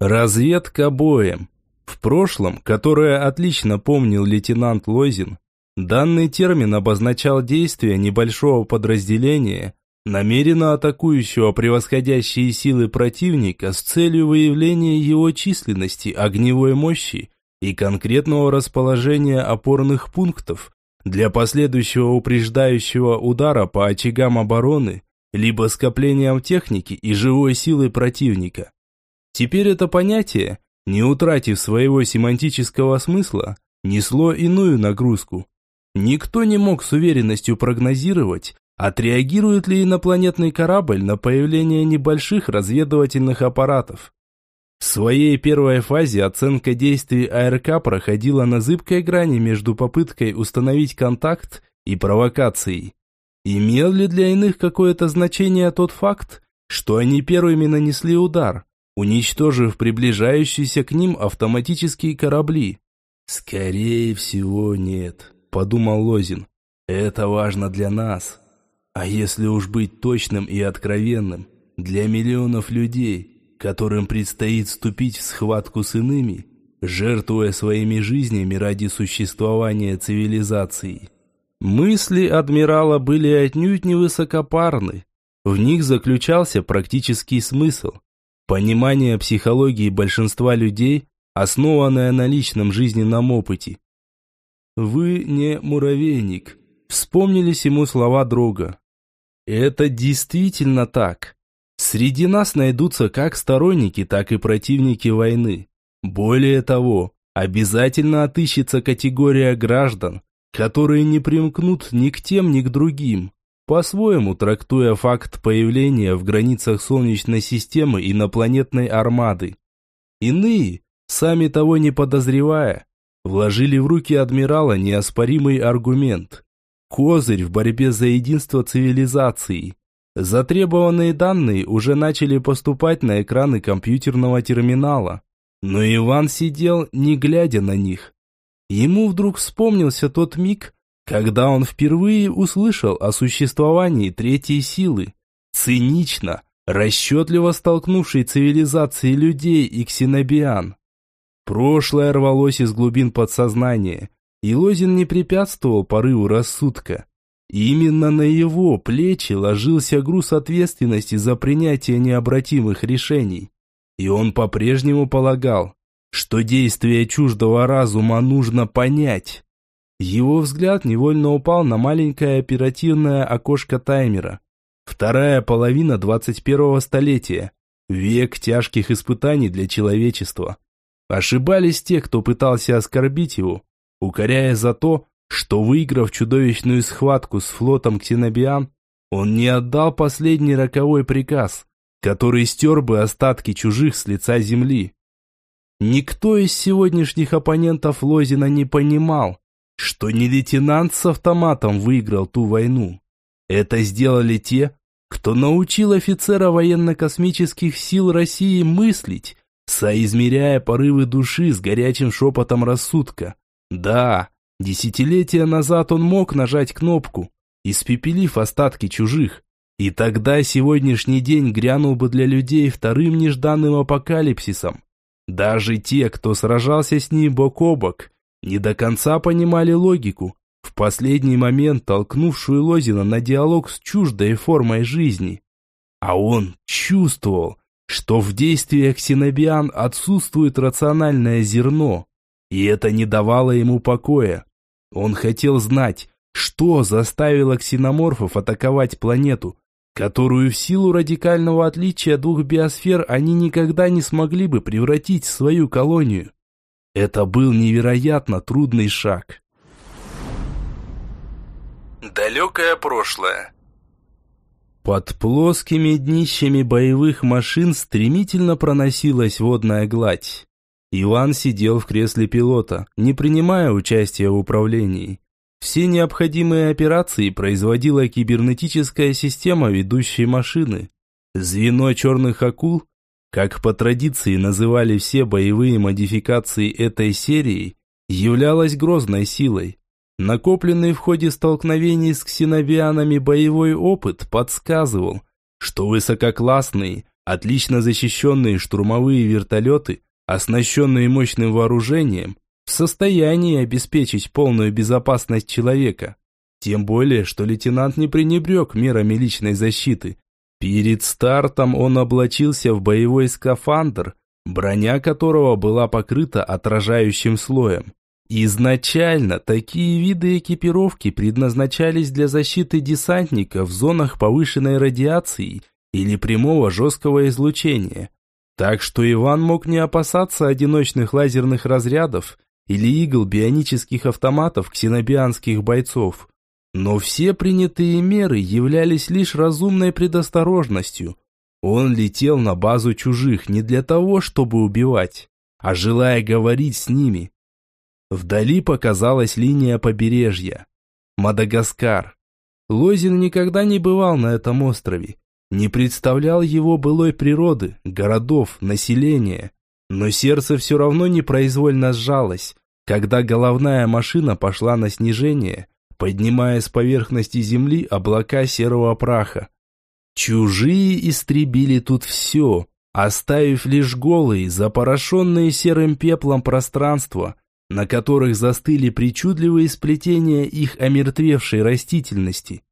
Разведка боем. В прошлом, которое отлично помнил лейтенант Лозин, данный термин обозначал действие небольшого подразделения, намеренно атакующего превосходящие силы противника с целью выявления его численности, огневой мощи и конкретного расположения опорных пунктов для последующего упреждающего удара по очагам обороны либо скоплением техники и живой силы противника. Теперь это понятие, не утратив своего семантического смысла, несло иную нагрузку. Никто не мог с уверенностью прогнозировать, отреагирует ли инопланетный корабль на появление небольших разведывательных аппаратов. В своей первой фазе оценка действий АРК проходила на зыбкой грани между попыткой установить контакт и провокацией. Имел ли для иных какое-то значение тот факт, что они первыми нанесли удар, уничтожив приближающиеся к ним автоматические корабли? «Скорее всего, нет», – подумал Лозин. «Это важно для нас. А если уж быть точным и откровенным, для миллионов людей, которым предстоит вступить в схватку с иными, жертвуя своими жизнями ради существования цивилизации. Мысли адмирала были отнюдь не высокопарны. В них заключался практический смысл. Понимание психологии большинства людей, основанное на личном жизненном опыте. «Вы не муравейник», — вспомнились ему слова друга. «Это действительно так». Среди нас найдутся как сторонники, так и противники войны. Более того, обязательно отыщется категория граждан, которые не примкнут ни к тем, ни к другим, по-своему трактуя факт появления в границах Солнечной системы инопланетной армады. Иные, сами того не подозревая, вложили в руки адмирала неоспоримый аргумент – козырь в борьбе за единство цивилизации – Затребованные данные уже начали поступать на экраны компьютерного терминала. Но Иван сидел, не глядя на них. Ему вдруг вспомнился тот миг, когда он впервые услышал о существовании третьей силы. Цинично, расчетливо столкнувшей цивилизации людей и ксенобиан. Прошлое рвалось из глубин подсознания, и Лозин не препятствовал порыву рассудка. Именно на его плечи ложился груз ответственности за принятие необратимых решений. И он по-прежнему полагал, что действие чуждого разума нужно понять. Его взгляд невольно упал на маленькое оперативное окошко таймера. Вторая половина 21-го столетия. Век тяжких испытаний для человечества. Ошибались те, кто пытался оскорбить его, укоряя за то, что, выиграв чудовищную схватку с флотом Ксенобиан, он не отдал последний роковой приказ, который стер бы остатки чужих с лица земли. Никто из сегодняшних оппонентов Лозина не понимал, что не лейтенант с автоматом выиграл ту войну. Это сделали те, кто научил офицера военно-космических сил России мыслить, соизмеряя порывы души с горячим шепотом рассудка. Да, Десятилетия назад он мог нажать кнопку, испепелив остатки чужих, и тогда сегодняшний день грянул бы для людей вторым нежданным апокалипсисом. Даже те, кто сражался с ним бок о бок, не до конца понимали логику, в последний момент толкнувшую Лозина на диалог с чуждой формой жизни. А он чувствовал, что в действиях Синобиан отсутствует рациональное зерно, и это не давало ему покоя. Он хотел знать, что заставило ксеноморфов атаковать планету, которую в силу радикального отличия двух биосфер они никогда не смогли бы превратить в свою колонию. Это был невероятно трудный шаг. Далекое прошлое Под плоскими днищами боевых машин стремительно проносилась водная гладь. Иван сидел в кресле пилота, не принимая участия в управлении. Все необходимые операции производила кибернетическая система ведущей машины. Звено черных акул, как по традиции называли все боевые модификации этой серии, являлось грозной силой. Накопленный в ходе столкновений с ксенобианами боевой опыт подсказывал, что высококлассные, Отлично защищенные штурмовые вертолеты, оснащенные мощным вооружением, в состоянии обеспечить полную безопасность человека. Тем более, что лейтенант не пренебрег мерами личной защиты. Перед стартом он облачился в боевой скафандр, броня которого была покрыта отражающим слоем. Изначально такие виды экипировки предназначались для защиты десантника в зонах повышенной радиации или прямого жесткого излучения. Так что Иван мог не опасаться одиночных лазерных разрядов или игл бионических автоматов ксенобианских бойцов. Но все принятые меры являлись лишь разумной предосторожностью. Он летел на базу чужих не для того, чтобы убивать, а желая говорить с ними. Вдали показалась линия побережья. Мадагаскар. Лозин никогда не бывал на этом острове, не представлял его былой природы, городов, населения. Но сердце все равно непроизвольно сжалось, когда головная машина пошла на снижение, поднимая с поверхности земли облака серого праха. Чужие истребили тут все, оставив лишь голые, запорошенные серым пеплом пространства, на которых застыли причудливые сплетения их омертвевшей растительности.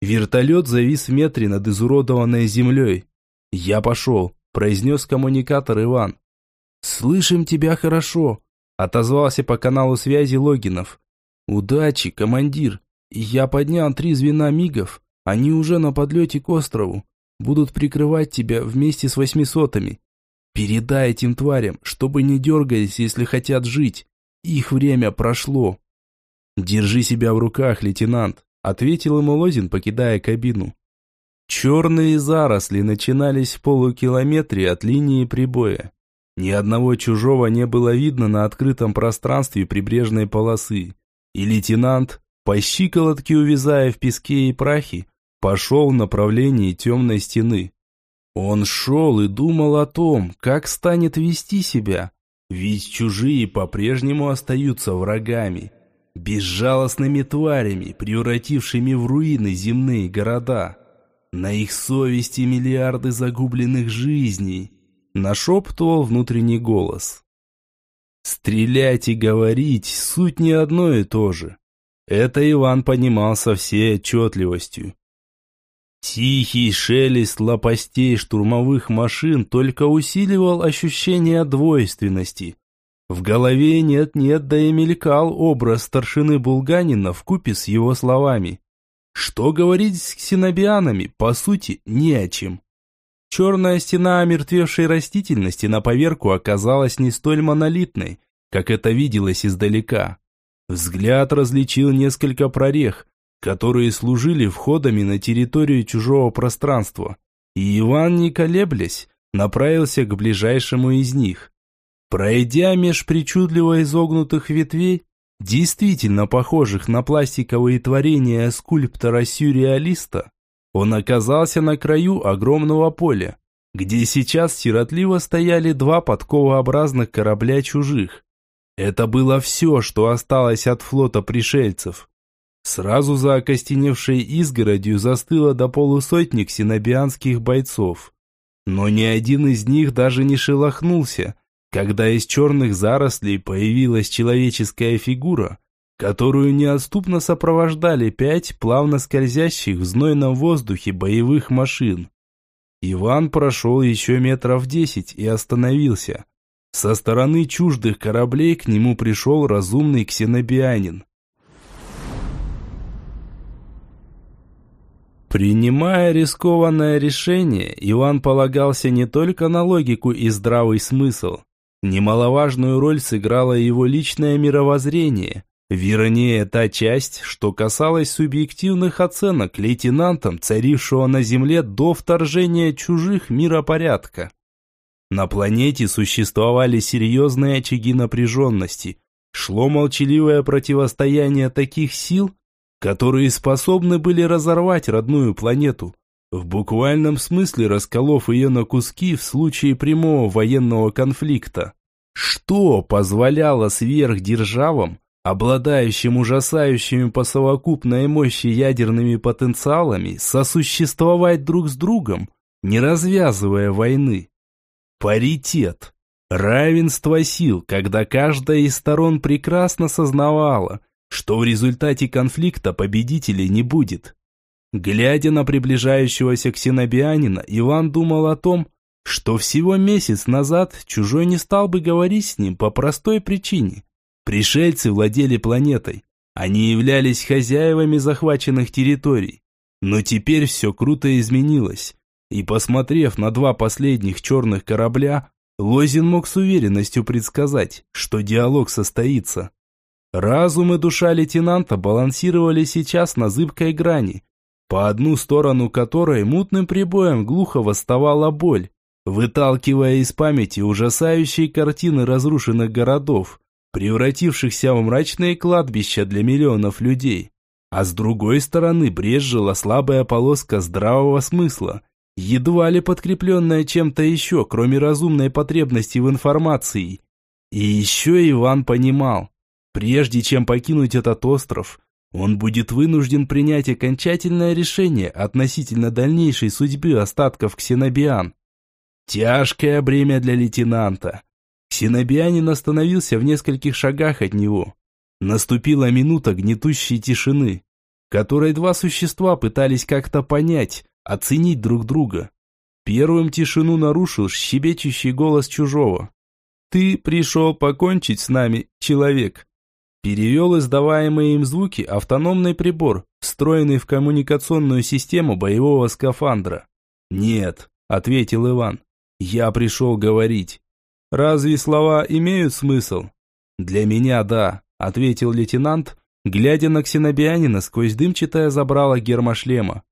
Вертолет завис в метре над изуродованной землей. «Я пошел», – произнес коммуникатор Иван. «Слышим тебя хорошо», Отозвался по каналу связи Логинов. «Удачи, командир. Я поднял три звена мигов. Они уже на подлете к острову. Будут прикрывать тебя вместе с восьмисотами. Передай этим тварям, чтобы не дергались, если хотят жить. Их время прошло». «Держи себя в руках, лейтенант», — ответил ему Лозин, покидая кабину. Черные заросли начинались в полукилометре от линии прибоя. Ни одного чужого не было видно на открытом пространстве прибрежной полосы. И лейтенант, по щиколотке увязая в песке и прахе, пошел в направлении темной стены. Он шел и думал о том, как станет вести себя, ведь чужие по-прежнему остаются врагами, безжалостными тварями, превратившими в руины земные города. На их совести миллиарды загубленных жизней – нашептывал внутренний голос. Стрелять и говорить – суть не одно и то же. Это Иван понимал со всей отчетливостью. Тихий шелест лопастей штурмовых машин только усиливал ощущение двойственности. В голове нет-нет, да и мелькал образ старшины Булганина в купе с его словами. Что говорить с ксенобианами, по сути, не о чем. Черная стена омертвевшей растительности на поверку оказалась не столь монолитной, как это виделось издалека. Взгляд различил несколько прорех, которые служили входами на территорию чужого пространства, и Иван, не колеблясь, направился к ближайшему из них. Пройдя меж причудливо изогнутых ветвей, действительно похожих на пластиковые творения скульптора-сюрреалиста, он оказался на краю огромного поля, где сейчас сиротливо стояли два подковообразных корабля чужих. Это было все, что осталось от флота пришельцев. Сразу за окостеневшей изгородью застыло до полусотни ксенобианских бойцов. Но ни один из них даже не шелохнулся, когда из черных зарослей появилась человеческая фигура, которую неотступно сопровождали пять плавно скользящих в знойном воздухе боевых машин. Иван прошел еще метров десять и остановился. Со стороны чуждых кораблей к нему пришел разумный ксенобианин. Принимая рискованное решение, Иван полагался не только на логику и здравый смысл. Немаловажную роль сыграло его личное мировоззрение, Вернее, та часть, что касалась субъективных оценок лейтенантом, царившего на Земле до вторжения чужих миропорядка. На планете существовали серьезные очаги напряженности. Шло молчаливое противостояние таких сил, которые способны были разорвать родную планету, в буквальном смысле расколов ее на куски в случае прямого военного конфликта. Что позволяло сверхдержавам обладающим ужасающими по совокупной мощи ядерными потенциалами, сосуществовать друг с другом, не развязывая войны. Паритет. Равенство сил, когда каждая из сторон прекрасно сознавала, что в результате конфликта победителей не будет. Глядя на приближающегося ксенобианина, Иван думал о том, что всего месяц назад чужой не стал бы говорить с ним по простой причине. Пришельцы владели планетой, они являлись хозяевами захваченных территорий. Но теперь все круто изменилось, и посмотрев на два последних черных корабля, Лозин мог с уверенностью предсказать, что диалог состоится. Разум и душа лейтенанта балансировали сейчас на зыбкой грани, по одну сторону которой мутным прибоем глухо восставала боль, выталкивая из памяти ужасающие картины разрушенных городов, превратившихся в мрачные кладбища для миллионов людей. А с другой стороны брезжила слабая полоска здравого смысла, едва ли подкрепленная чем-то еще, кроме разумной потребности в информации. И еще Иван понимал, прежде чем покинуть этот остров, он будет вынужден принять окончательное решение относительно дальнейшей судьбы остатков ксенобиан. Тяжкое бремя для лейтенанта. Ксенобианин остановился в нескольких шагах от него. Наступила минута гнетущей тишины, которой два существа пытались как-то понять, оценить друг друга. Первым тишину нарушил щебечущий голос чужого. «Ты пришел покончить с нами, человек!» Перевел издаваемые им звуки автономный прибор, встроенный в коммуникационную систему боевого скафандра. «Нет», — ответил Иван, — «я пришел говорить». «Разве слова имеют смысл?» «Для меня да», — ответил лейтенант, глядя на ксенобианина сквозь дымчатое забрало гермошлема.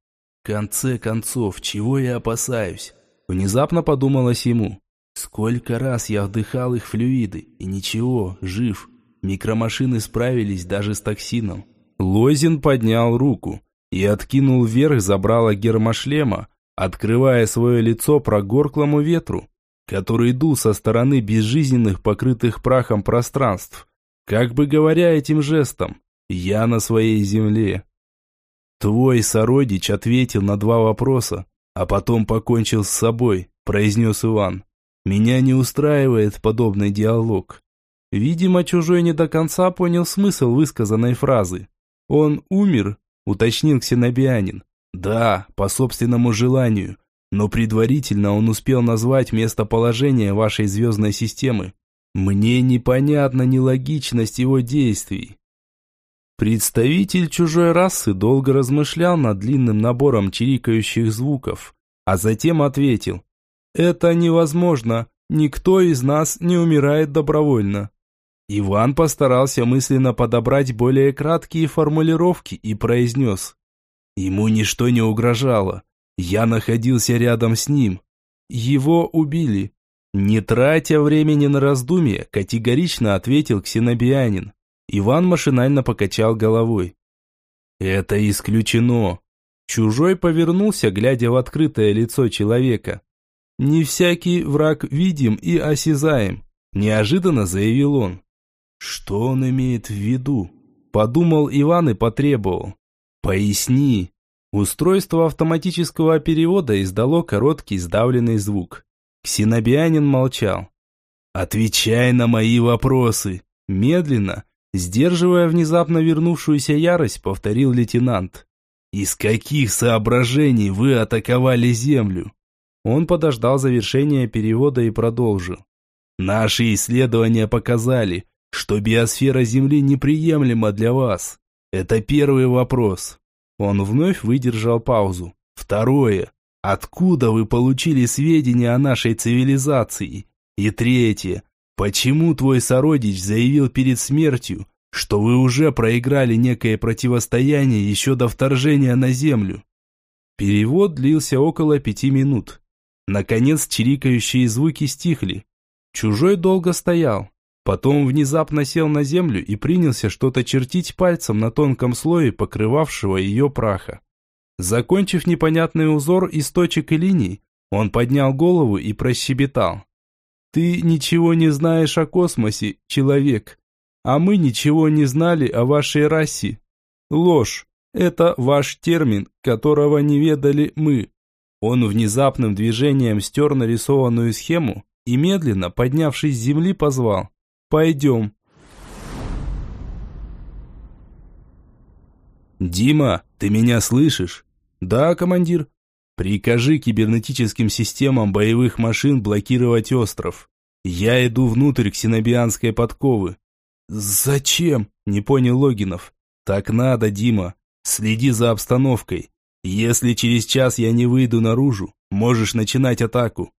«В конце концов, чего я опасаюсь?» Внезапно подумалось ему. «Сколько раз я вдыхал их флюиды, и ничего, жив. Микромашины справились даже с токсином». Лозин поднял руку и откинул вверх забрало гермошлема, открывая свое лицо прогорклому ветру, который дул со стороны безжизненных, покрытых прахом пространств, как бы говоря этим жестом «Я на своей земле». «Твой сородич ответил на два вопроса, а потом покончил с собой», произнес Иван. «Меня не устраивает подобный диалог». Видимо, чужой не до конца понял смысл высказанной фразы. «Он умер», уточнил ксенобианин. «Да, по собственному желанию, но предварительно он успел назвать местоположение вашей звездной системы. Мне непонятна нелогичность его действий. Представитель чужой расы долго размышлял над длинным набором чирикающих звуков, а затем ответил. «Это невозможно. Никто из нас не умирает добровольно». Иван постарался мысленно подобрать более краткие формулировки и произнес. Ему ничто не угрожало. Я находился рядом с ним. Его убили. Не тратя времени на раздумье, категорично ответил ксенобианин. Иван машинально покачал головой. Это исключено. Чужой повернулся, глядя в открытое лицо человека. Не всякий враг видим и осязаем, неожиданно заявил он. Что он имеет в виду? Подумал Иван и потребовал. Поясни. Устройство автоматического перевода издало короткий сдавленный звук. Ксенобианин молчал. «Отвечай на мои вопросы!» Медленно, сдерживая внезапно вернувшуюся ярость, повторил лейтенант. «Из каких соображений вы атаковали Землю?» Он подождал завершения перевода и продолжил. «Наши исследования показали, что биосфера Земли неприемлема для вас. Это первый вопрос. Он вновь выдержал паузу. Второе. Откуда вы получили сведения о нашей цивилизации? И третье. Почему твой сородич заявил перед смертью, что вы уже проиграли некое противостояние еще до вторжения на Землю? Перевод длился около пяти минут. Наконец чирикающие звуки стихли. Чужой долго стоял, Потом внезапно сел на землю и принялся что-то чертить пальцем на тонком слое покрывавшего ее праха. Закончив непонятный узор из точек и линий, он поднял голову и прощебетал. «Ты ничего не знаешь о космосе, человек, а мы ничего не знали о вашей расе. Ложь – это ваш термин, которого не ведали мы». Он внезапным движением стер нарисованную схему и медленно, поднявшись с земли, позвал «Пойдем». «Дима, ты меня слышишь?» «Да, командир». «Прикажи кибернетическим системам боевых машин блокировать остров. Я иду внутрь ксенобианской подковы». «Зачем?» – не понял Логинов. «Так надо, Дима. Следи за обстановкой. Если через час я не выйду наружу, можешь начинать атаку».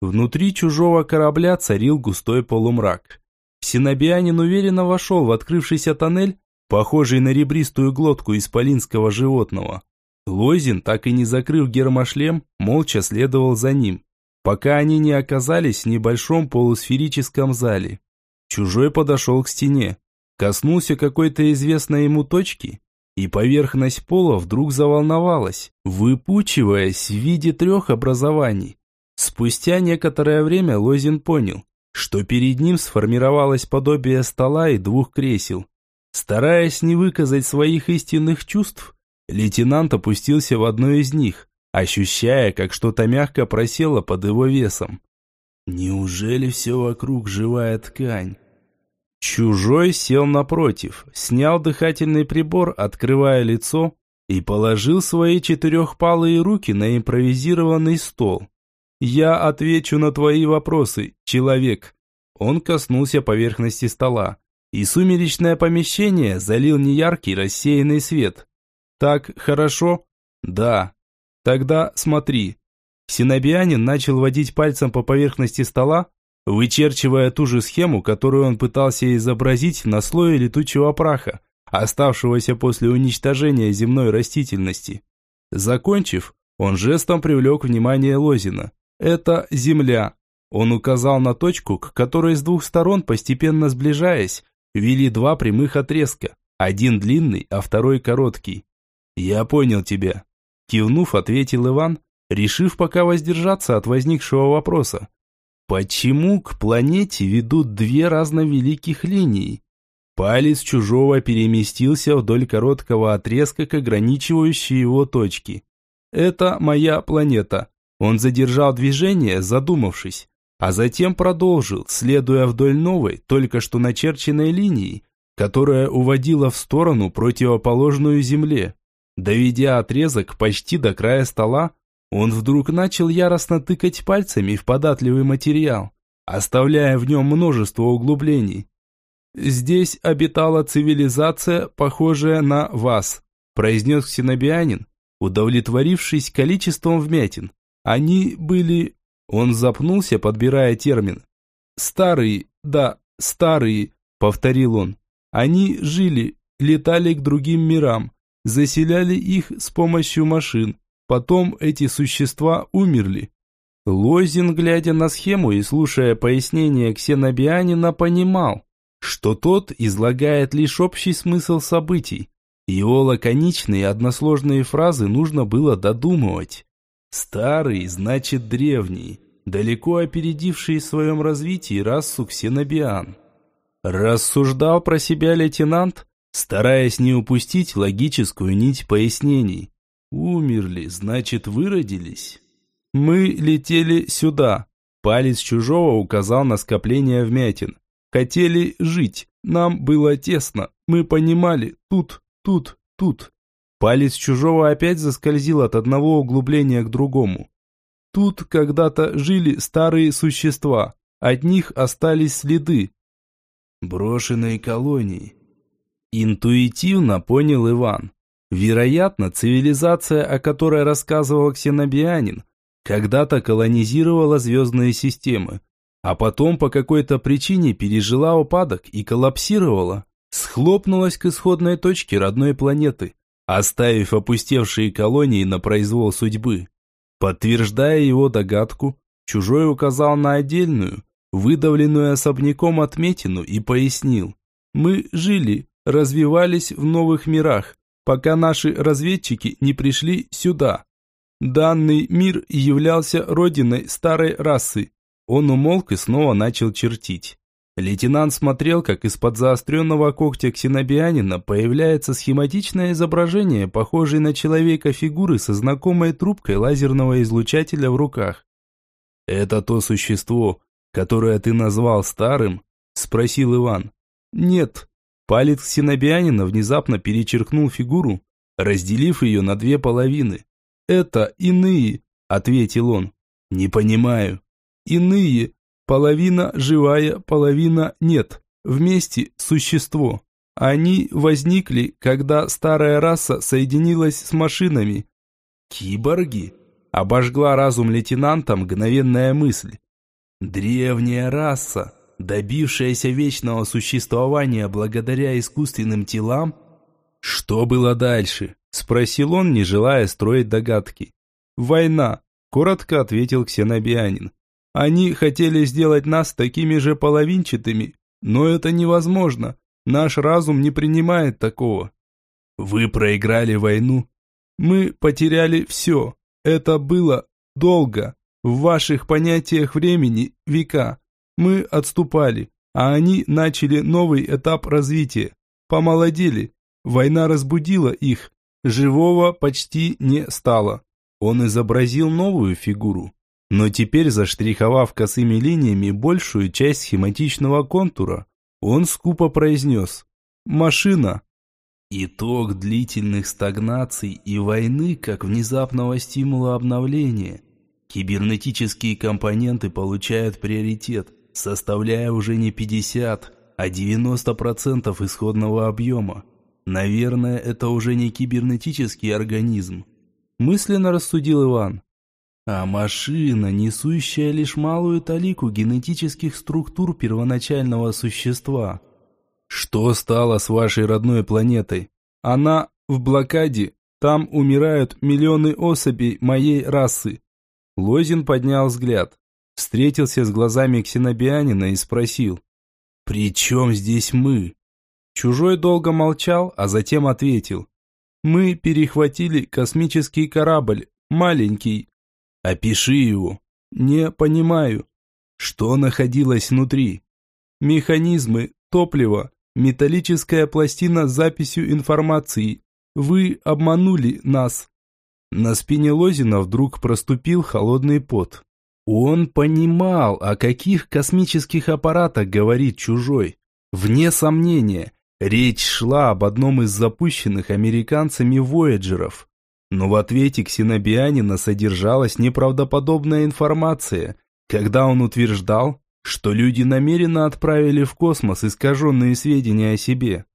Внутри чужого корабля царил густой полумрак. Синобианин уверенно вошел в открывшийся тоннель, похожий на ребристую глотку исполинского животного. Лозин, так и не закрыв гермошлем, молча следовал за ним, пока они не оказались в небольшом полусферическом зале. Чужой подошел к стене, коснулся какой-то известной ему точки, и поверхность пола вдруг заволновалась, выпучиваясь в виде трех образований. Спустя некоторое время Лозин понял, что перед ним сформировалось подобие стола и двух кресел. Стараясь не выказать своих истинных чувств, лейтенант опустился в одно из них, ощущая, как что-то мягко просело под его весом. Неужели все вокруг живая ткань? Чужой сел напротив, снял дыхательный прибор, открывая лицо, и положил свои четырехпалые руки на импровизированный стол. «Я отвечу на твои вопросы, человек». Он коснулся поверхности стола и сумеречное помещение залил неяркий рассеянный свет. «Так хорошо?» «Да». «Тогда смотри». Синобианин начал водить пальцем по поверхности стола, вычерчивая ту же схему, которую он пытался изобразить на слое летучего праха, оставшегося после уничтожения земной растительности. Закончив, он жестом привлек внимание Лозина. «Это земля». Он указал на точку, к которой с двух сторон, постепенно сближаясь, вели два прямых отрезка, один длинный, а второй короткий. «Я понял тебя», – кивнув, ответил Иван, решив пока воздержаться от возникшего вопроса. «Почему к планете ведут две разновеликих линии?» Палец чужого переместился вдоль короткого отрезка к ограничивающей его точке. «Это моя планета». Он задержал движение, задумавшись а затем продолжил, следуя вдоль новой, только что начерченной линии, которая уводила в сторону противоположную земле. Доведя отрезок почти до края стола, он вдруг начал яростно тыкать пальцами в податливый материал, оставляя в нем множество углублений. «Здесь обитала цивилизация, похожая на вас», произнес ксенобианин, удовлетворившись количеством вмятин. Они были он запнулся, подбирая термин. «Старые, да, старые», — повторил он. «Они жили, летали к другим мирам, заселяли их с помощью машин. Потом эти существа умерли». Лозин, глядя на схему и слушая пояснения ксенобианина, понимал, что тот излагает лишь общий смысл событий. Его лаконичные односложные фразы нужно было додумывать. Старый значит древний, далеко опередивший в своем развитии расу ксенобиан. Рассуждал про себя лейтенант, стараясь не упустить логическую нить пояснений. Умерли, значит выродились. Мы летели сюда. Палец чужого указал на скопление вмятин. Хотели жить, нам было тесно. Мы понимали, тут, тут, тут. Палец чужого опять заскользил от одного углубления к другому. Тут когда-то жили старые существа, от них остались следы. Брошенные колонии. Интуитивно понял Иван. Вероятно, цивилизация, о которой рассказывал ксенобианин, когда-то колонизировала звездные системы, а потом по какой-то причине пережила упадок и коллапсировала, схлопнулась к исходной точке родной планеты, оставив опустевшие колонии на произвол судьбы. Подтверждая его догадку, чужой указал на отдельную, выдавленную особняком отметину и пояснил. «Мы жили, развивались в новых мирах, пока наши разведчики не пришли сюда. Данный мир являлся родиной старой расы». Он умолк и снова начал чертить. Лейтенант смотрел, как из-под заостренного когтя ксенобианина появляется схематичное изображение, похожее на человека фигуры со знакомой трубкой лазерного излучателя в руках. «Это то существо, которое ты назвал старым?» – спросил Иван. «Нет». Палец ксенобианина внезапно перечеркнул фигуру, разделив ее на две половины. «Это иные», – ответил он. «Не понимаю». «Иные, Половина живая, половина нет. Вместе существо. Они возникли, когда старая раса соединилась с машинами. Киборги? Обожгла разум лейтенанта мгновенная мысль. Древняя раса, добившаяся вечного существования благодаря искусственным телам? Что было дальше? Спросил он, не желая строить догадки. «Война», – коротко ответил ксенобианин. Они хотели сделать нас такими же половинчатыми, но это невозможно. Наш разум не принимает такого. Вы проиграли войну. Мы потеряли все. Это было долго. В ваших понятиях времени – века. Мы отступали, а они начали новый этап развития. Помолодели. Война разбудила их. Живого почти не стало. Он изобразил новую фигуру но теперь заштриховав косыми линиями большую часть схематичного контура, он скупо произнес «Машина». Итог длительных стагнаций и войны как внезапного стимула обновления. Кибернетические компоненты получают приоритет, составляя уже не 50, а 90% исходного объема. Наверное, это уже не кибернетический организм. Мысленно рассудил Иван а машина, несущая лишь малую талику генетических структур первоначального существа. Что стало с вашей родной планетой? Она в блокаде, там умирают миллионы особей моей расы. Лозин поднял взгляд, встретился с глазами ксенобианина и спросил, «При чем здесь мы?» Чужой долго молчал, а затем ответил, «Мы перехватили космический корабль, маленький, Опиши его. Не понимаю. Что находилось внутри? Механизмы, топливо, металлическая пластина с записью информации. Вы обманули нас. На спине Лозина вдруг проступил холодный пот. Он понимал, о каких космических аппаратах говорит чужой. Вне сомнения, речь шла об одном из запущенных американцами «Вояджеров». Но в ответе ксенобианина содержалась неправдоподобная информация, когда он утверждал, что люди намеренно отправили в космос искаженные сведения о себе.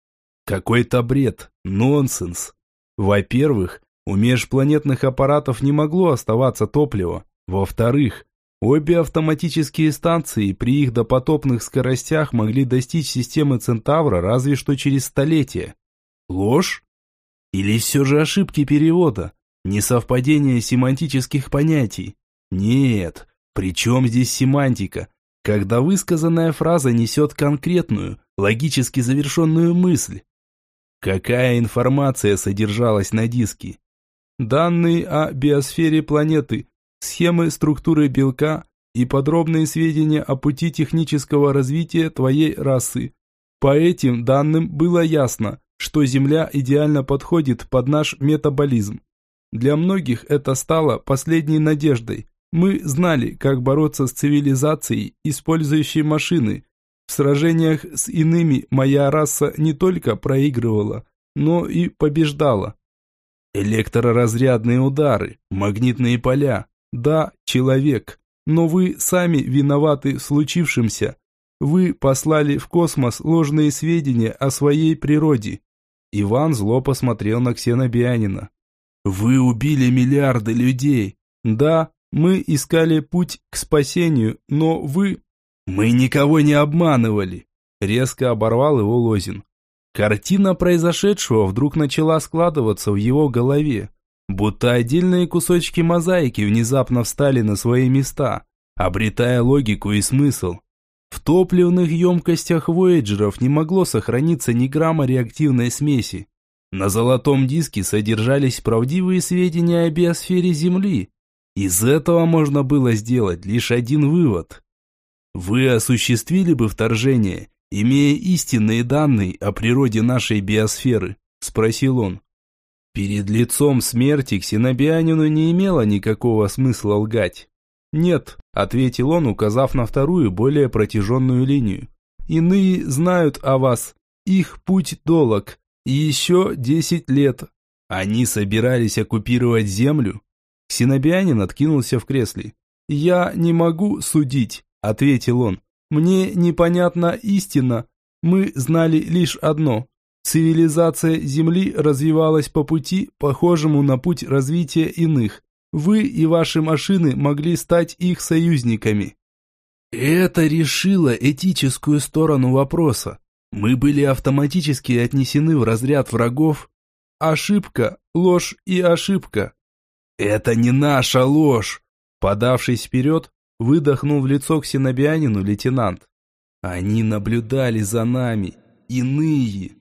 Какой-то бред, нонсенс. Во-первых, у межпланетных аппаратов не могло оставаться топливо. Во-вторых, обе автоматические станции при их допотопных скоростях могли достичь системы Центавра разве что через столетия. Ложь? Или все же ошибки перевода? Несовпадение семантических понятий? Нет, при чем здесь семантика? Когда высказанная фраза несет конкретную, логически завершенную мысль. Какая информация содержалась на диске? Данные о биосфере планеты, схемы структуры белка и подробные сведения о пути технического развития твоей расы. По этим данным было ясно, что Земля идеально подходит под наш метаболизм. Для многих это стало последней надеждой. Мы знали, как бороться с цивилизацией, использующей машины. В сражениях с иными моя раса не только проигрывала, но и побеждала. Электроразрядные удары, магнитные поля. Да, человек, но вы сами виноваты в случившемся. Вы послали в космос ложные сведения о своей природе. Иван зло посмотрел на Ксенобианина. «Вы убили миллиарды людей. Да, мы искали путь к спасению, но вы...» «Мы никого не обманывали!» Резко оборвал его Лозин. Картина произошедшего вдруг начала складываться в его голове, будто отдельные кусочки мозаики внезапно встали на свои места, обретая логику и смысл. В топливных емкостях Вояджеров не могло сохраниться ни грамма реактивной смеси. На золотом диске содержались правдивые сведения о биосфере Земли. Из этого можно было сделать лишь один вывод. Вы осуществили бы вторжение, имея истинные данные о природе нашей биосферы?» – спросил он. Перед лицом смерти ксенобианину не имело никакого смысла лгать. «Нет», – ответил он, указав на вторую, более протяженную линию. «Иные знают о вас. Их путь долог. И еще десять лет. Они собирались оккупировать землю?» Ксенобианин откинулся в кресле. «Я не могу судить», – ответил он. «Мне непонятна истина. Мы знали лишь одно. Цивилизация Земли развивалась по пути, похожему на путь развития иных. Вы и ваши машины могли стать их союзниками. Это решило этическую сторону вопроса. Мы были автоматически отнесены в разряд врагов. Ошибка, ложь и ошибка. Это не наша ложь. Подавшись вперед, выдохнул в лицо ксенобианину лейтенант. Они наблюдали за нами, иные.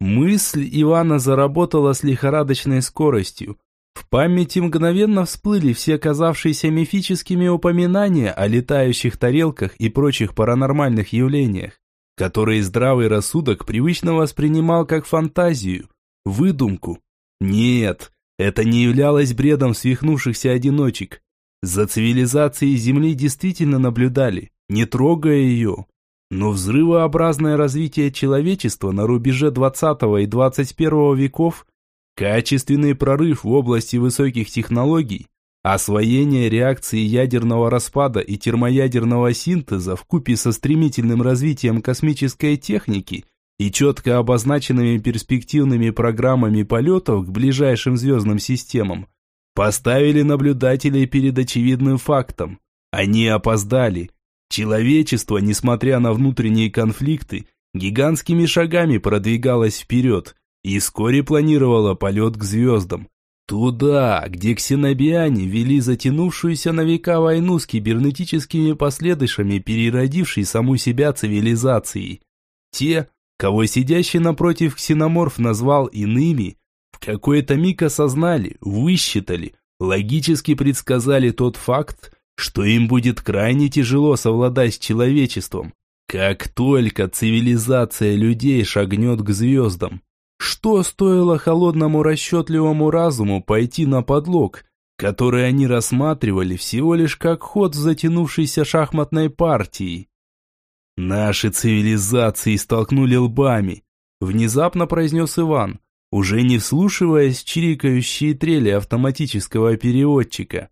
Мысль Ивана заработала с лихорадочной скоростью. В памяти мгновенно всплыли все казавшиеся мифическими упоминания о летающих тарелках и прочих паранормальных явлениях, которые здравый рассудок привычно воспринимал как фантазию, выдумку. Нет, это не являлось бредом свихнувшихся одиночек. За цивилизацией Земли действительно наблюдали, не трогая ее, но взрывообразное развитие человечества на рубеже 20 и 21 веков, качественный прорыв в области высоких технологий, освоение реакции ядерного распада и термоядерного синтеза в купе со стремительным развитием космической техники и четко обозначенными перспективными программами полетов к ближайшим звездным системам, поставили наблюдателей перед очевидным фактом. Они опоздали – Человечество, несмотря на внутренние конфликты, гигантскими шагами продвигалось вперед и вскоре планировало полет к звездам. Туда, где ксенобиане вели затянувшуюся на века войну с кибернетическими последующими переродившей саму себя цивилизацией. Те, кого сидящий напротив ксеноморф назвал иными, в какой-то миг осознали, высчитали, логически предсказали тот факт, что им будет крайне тяжело совладать с человечеством, как только цивилизация людей шагнет к звездам. Что стоило холодному расчетливому разуму пойти на подлог, который они рассматривали всего лишь как ход в затянувшейся шахматной партии? «Наши цивилизации столкнули лбами», – внезапно произнес Иван, уже не вслушиваясь в чирикающие трели автоматического переводчика.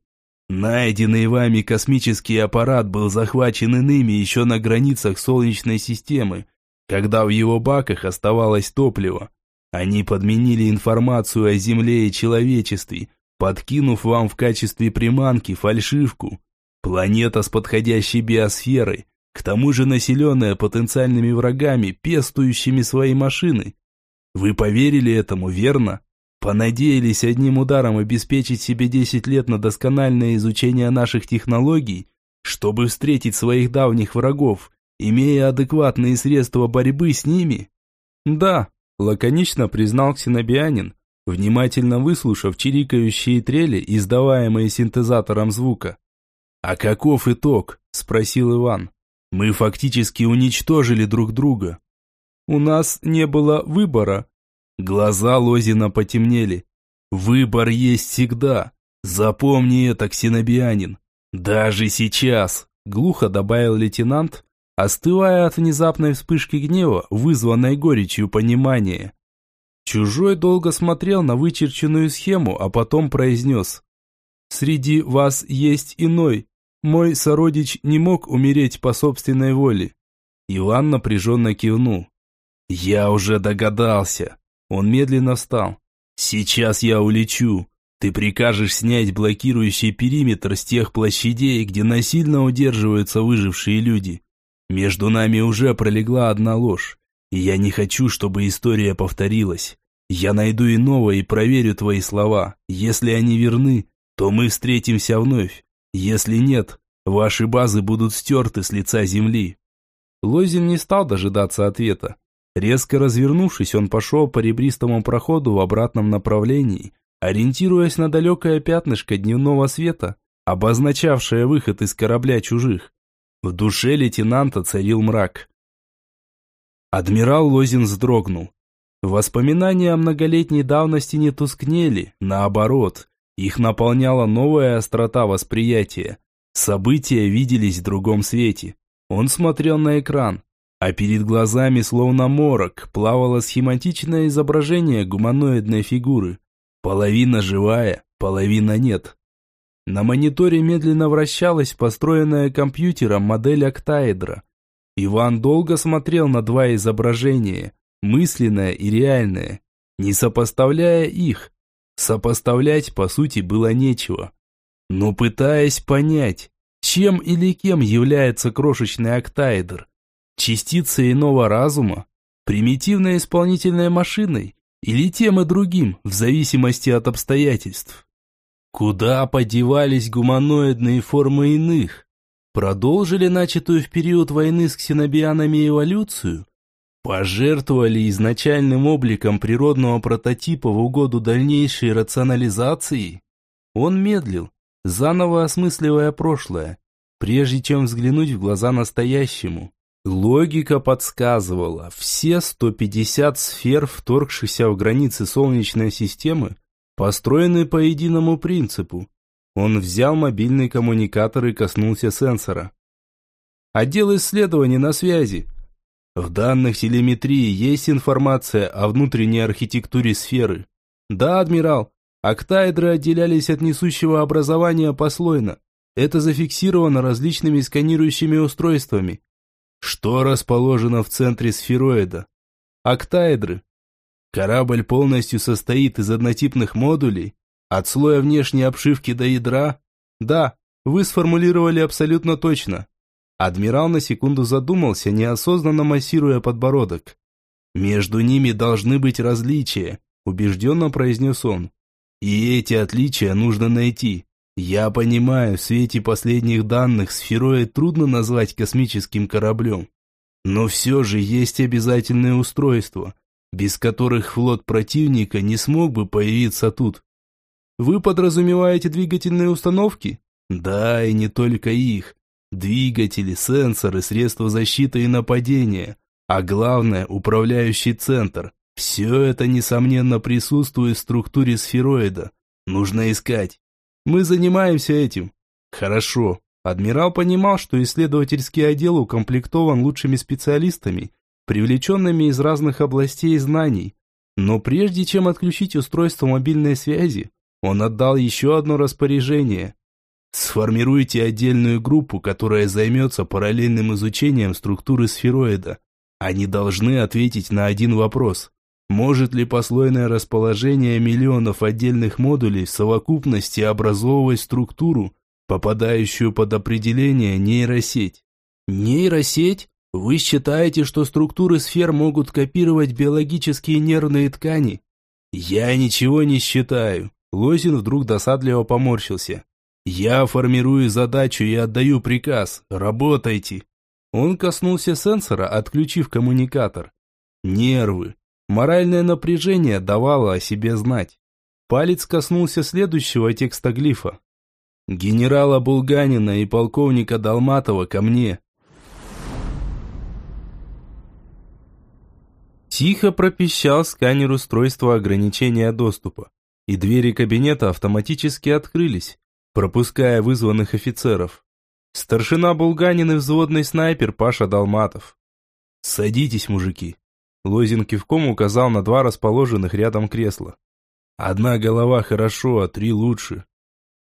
Найденный вами космический аппарат был захвачен иными еще на границах Солнечной системы, когда в его баках оставалось топливо. Они подменили информацию о Земле и человечестве, подкинув вам в качестве приманки фальшивку. Планета с подходящей биосферой, к тому же населенная потенциальными врагами, пестующими свои машины. Вы поверили этому, верно? Понадеялись одним ударом обеспечить себе 10 лет на доскональное изучение наших технологий, чтобы встретить своих давних врагов, имея адекватные средства борьбы с ними? Да, лаконично признал ксенобианин, внимательно выслушав чирикающие трели, издаваемые синтезатором звука. «А каков итог?» – спросил Иван. «Мы фактически уничтожили друг друга». «У нас не было выбора», Глаза Лозина потемнели. «Выбор есть всегда. Запомни это, ксенобианин. Даже сейчас», — глухо добавил лейтенант, остывая от внезапной вспышки гнева, вызванной горечью понимания. Чужой долго смотрел на вычерченную схему, а потом произнес. «Среди вас есть иной. Мой сородич не мог умереть по собственной воле». Иван напряженно кивнул. «Я уже догадался. Он медленно встал. «Сейчас я улечу. Ты прикажешь снять блокирующий периметр с тех площадей, где насильно удерживаются выжившие люди. Между нами уже пролегла одна ложь, и я не хочу, чтобы история повторилась. Я найду иного и проверю твои слова. Если они верны, то мы встретимся вновь. Если нет, ваши базы будут стерты с лица земли». Лозин не стал дожидаться ответа. Резко развернувшись, он пошел по ребристому проходу в обратном направлении, ориентируясь на далекое пятнышко дневного света, обозначавшее выход из корабля чужих. В душе лейтенанта царил мрак. Адмирал Лозин вздрогнул. Воспоминания о многолетней давности не тускнели, наоборот, их наполняла новая острота восприятия. События виделись в другом свете. Он смотрел на экран, а перед глазами, словно морок, плавало схематичное изображение гуманоидной фигуры. Половина живая, половина нет. На мониторе медленно вращалась построенная компьютером модель октаэдра. Иван долго смотрел на два изображения, мысленное и реальное, не сопоставляя их. Сопоставлять, по сути, было нечего. Но пытаясь понять, чем или кем является крошечный октаэдр, частицей иного разума, примитивной исполнительной машиной или тем и другим, в зависимости от обстоятельств. Куда подевались гуманоидные формы иных? Продолжили начатую в период войны с ксенобианами эволюцию? Пожертвовали изначальным обликом природного прототипа в угоду дальнейшей рационализации? Он медлил, заново осмысливая прошлое, прежде чем взглянуть в глаза настоящему. Логика подсказывала, все 150 сфер, вторгшихся в границы Солнечной системы, построены по единому принципу. Он взял мобильный коммуникатор и коснулся сенсора. Отдел исследований на связи. В данных телеметрии есть информация о внутренней архитектуре сферы. Да, адмирал, октаэдры отделялись от несущего образования послойно. Это зафиксировано различными сканирующими устройствами. Что расположено в центре сфероида? Октаэдры. Корабль полностью состоит из однотипных модулей, от слоя внешней обшивки до ядра. Да, вы сформулировали абсолютно точно. Адмирал на секунду задумался, неосознанно массируя подбородок. Между ними должны быть различия, убежденно произнес он. И эти отличия нужно найти. Я понимаю, в свете последних данных сфероид трудно назвать космическим кораблем. Но все же есть обязательные устройства, без которых флот противника не смог бы появиться тут. Вы подразумеваете двигательные установки? Да, и не только их. Двигатели, сенсоры, средства защиты и нападения. А главное, управляющий центр. Все это, несомненно, присутствует в структуре сфероида. Нужно искать. Мы занимаемся этим. Хорошо. Адмирал понимал, что исследовательский отдел укомплектован лучшими специалистами, привлеченными из разных областей знаний. Но прежде чем отключить устройство мобильной связи, он отдал еще одно распоряжение. Сформируйте отдельную группу, которая займется параллельным изучением структуры сфероида. Они должны ответить на один вопрос. Может ли послойное расположение миллионов отдельных модулей в совокупности образовывать структуру, попадающую под определение нейросеть? Нейросеть? Вы считаете, что структуры сфер могут копировать биологические нервные ткани? Я ничего не считаю. Лозин вдруг досадливо поморщился. Я формирую задачу и отдаю приказ. Работайте. Он коснулся сенсора, отключив коммуникатор. Нервы. Моральное напряжение давало о себе знать. Палец коснулся следующего текста глифа. «Генерала Булганина и полковника Долматова ко мне». Тихо пропищал сканер устройства ограничения доступа, и двери кабинета автоматически открылись, пропуская вызванных офицеров. Старшина Булганин и взводный снайпер Паша Долматов. «Садитесь, мужики», Лозин кивком указал на два расположенных рядом кресла. «Одна голова хорошо, а три лучше».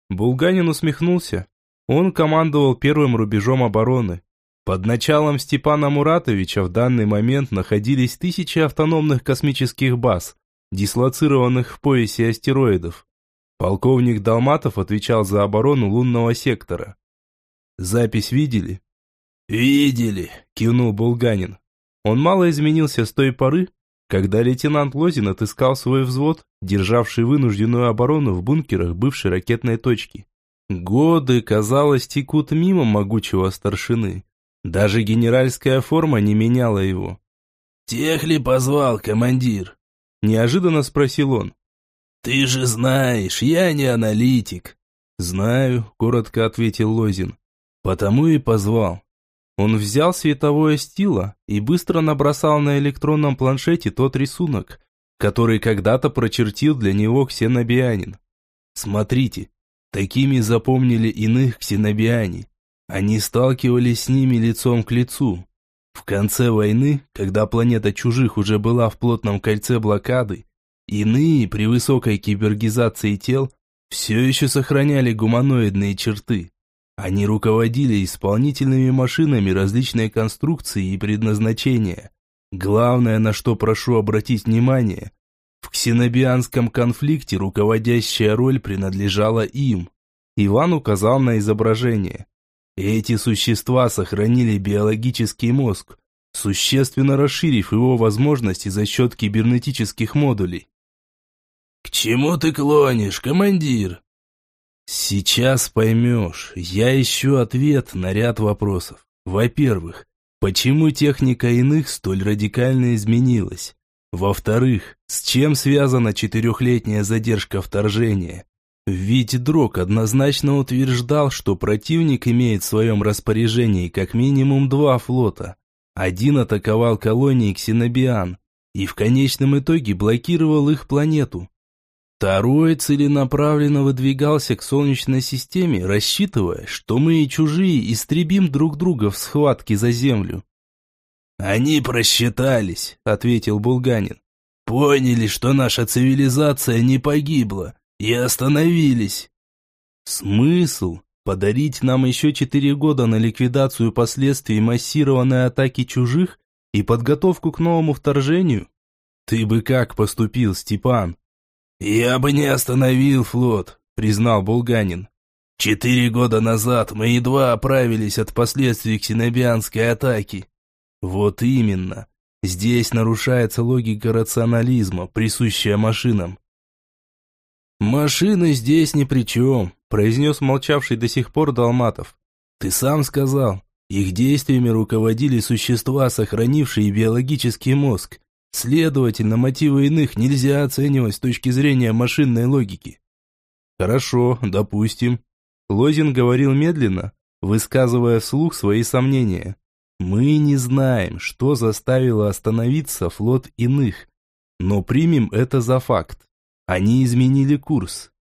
Булганин усмехнулся. Он командовал первым рубежом обороны. Под началом Степана Муратовича в данный момент находились тысячи автономных космических баз, дислоцированных в поясе астероидов. Полковник Долматов отвечал за оборону лунного сектора. «Запись видели?» «Видели», – кивнул Булганин. Он мало изменился с той поры, когда лейтенант Лозин отыскал свой взвод, державший вынужденную оборону в бункерах бывшей ракетной точки. Годы, казалось, текут мимо могучего старшины. Даже генеральская форма не меняла его. «Тех ли позвал, командир?» Неожиданно спросил он. «Ты же знаешь, я не аналитик». «Знаю», — коротко ответил Лозин. «Потому и позвал. Он взял световое стило и быстро набросал на электронном планшете тот рисунок, который когда-то прочертил для него ксенобианин. Смотрите, такими запомнили иных ксенобиане. Они сталкивались с ними лицом к лицу. В конце войны, когда планета чужих уже была в плотном кольце блокады, иные при высокой кибергизации тел все еще сохраняли гуманоидные черты. Они руководили исполнительными машинами различной конструкции и предназначения. Главное, на что прошу обратить внимание, в ксенобианском конфликте руководящая роль принадлежала им. Иван указал на изображение. Эти существа сохранили биологический мозг, существенно расширив его возможности за счет кибернетических модулей. «К чему ты клонишь, командир?» Сейчас поймешь, я ищу ответ на ряд вопросов. Во-первых, почему техника иных столь радикально изменилась? Во-вторых, с чем связана четырехлетняя задержка вторжения? Ведь Дрог однозначно утверждал, что противник имеет в своем распоряжении как минимум два флота. Один атаковал колонии Ксенобиан и в конечном итоге блокировал их планету. Второй целенаправленно выдвигался к Солнечной системе, рассчитывая, что мы и чужие истребим друг друга в схватке за Землю. «Они просчитались», — ответил Булганин. «Поняли, что наша цивилизация не погибла, и остановились». «Смысл? Подарить нам еще четыре года на ликвидацию последствий массированной атаки чужих и подготовку к новому вторжению? Ты бы как поступил, Степан?» «Я бы не остановил флот», — признал Булганин. «Четыре года назад мы едва оправились от последствий ксенобианской атаки». «Вот именно. Здесь нарушается логика рационализма, присущая машинам». «Машины здесь ни при чем», — произнес молчавший до сих пор Долматов. «Ты сам сказал, их действиями руководили существа, сохранившие биологический мозг. Следовательно, мотивы иных нельзя оценивать с точки зрения машинной логики. Хорошо, допустим. Лозин говорил медленно, высказывая вслух свои сомнения. Мы не знаем, что заставило остановиться флот иных, но примем это за факт. Они изменили курс.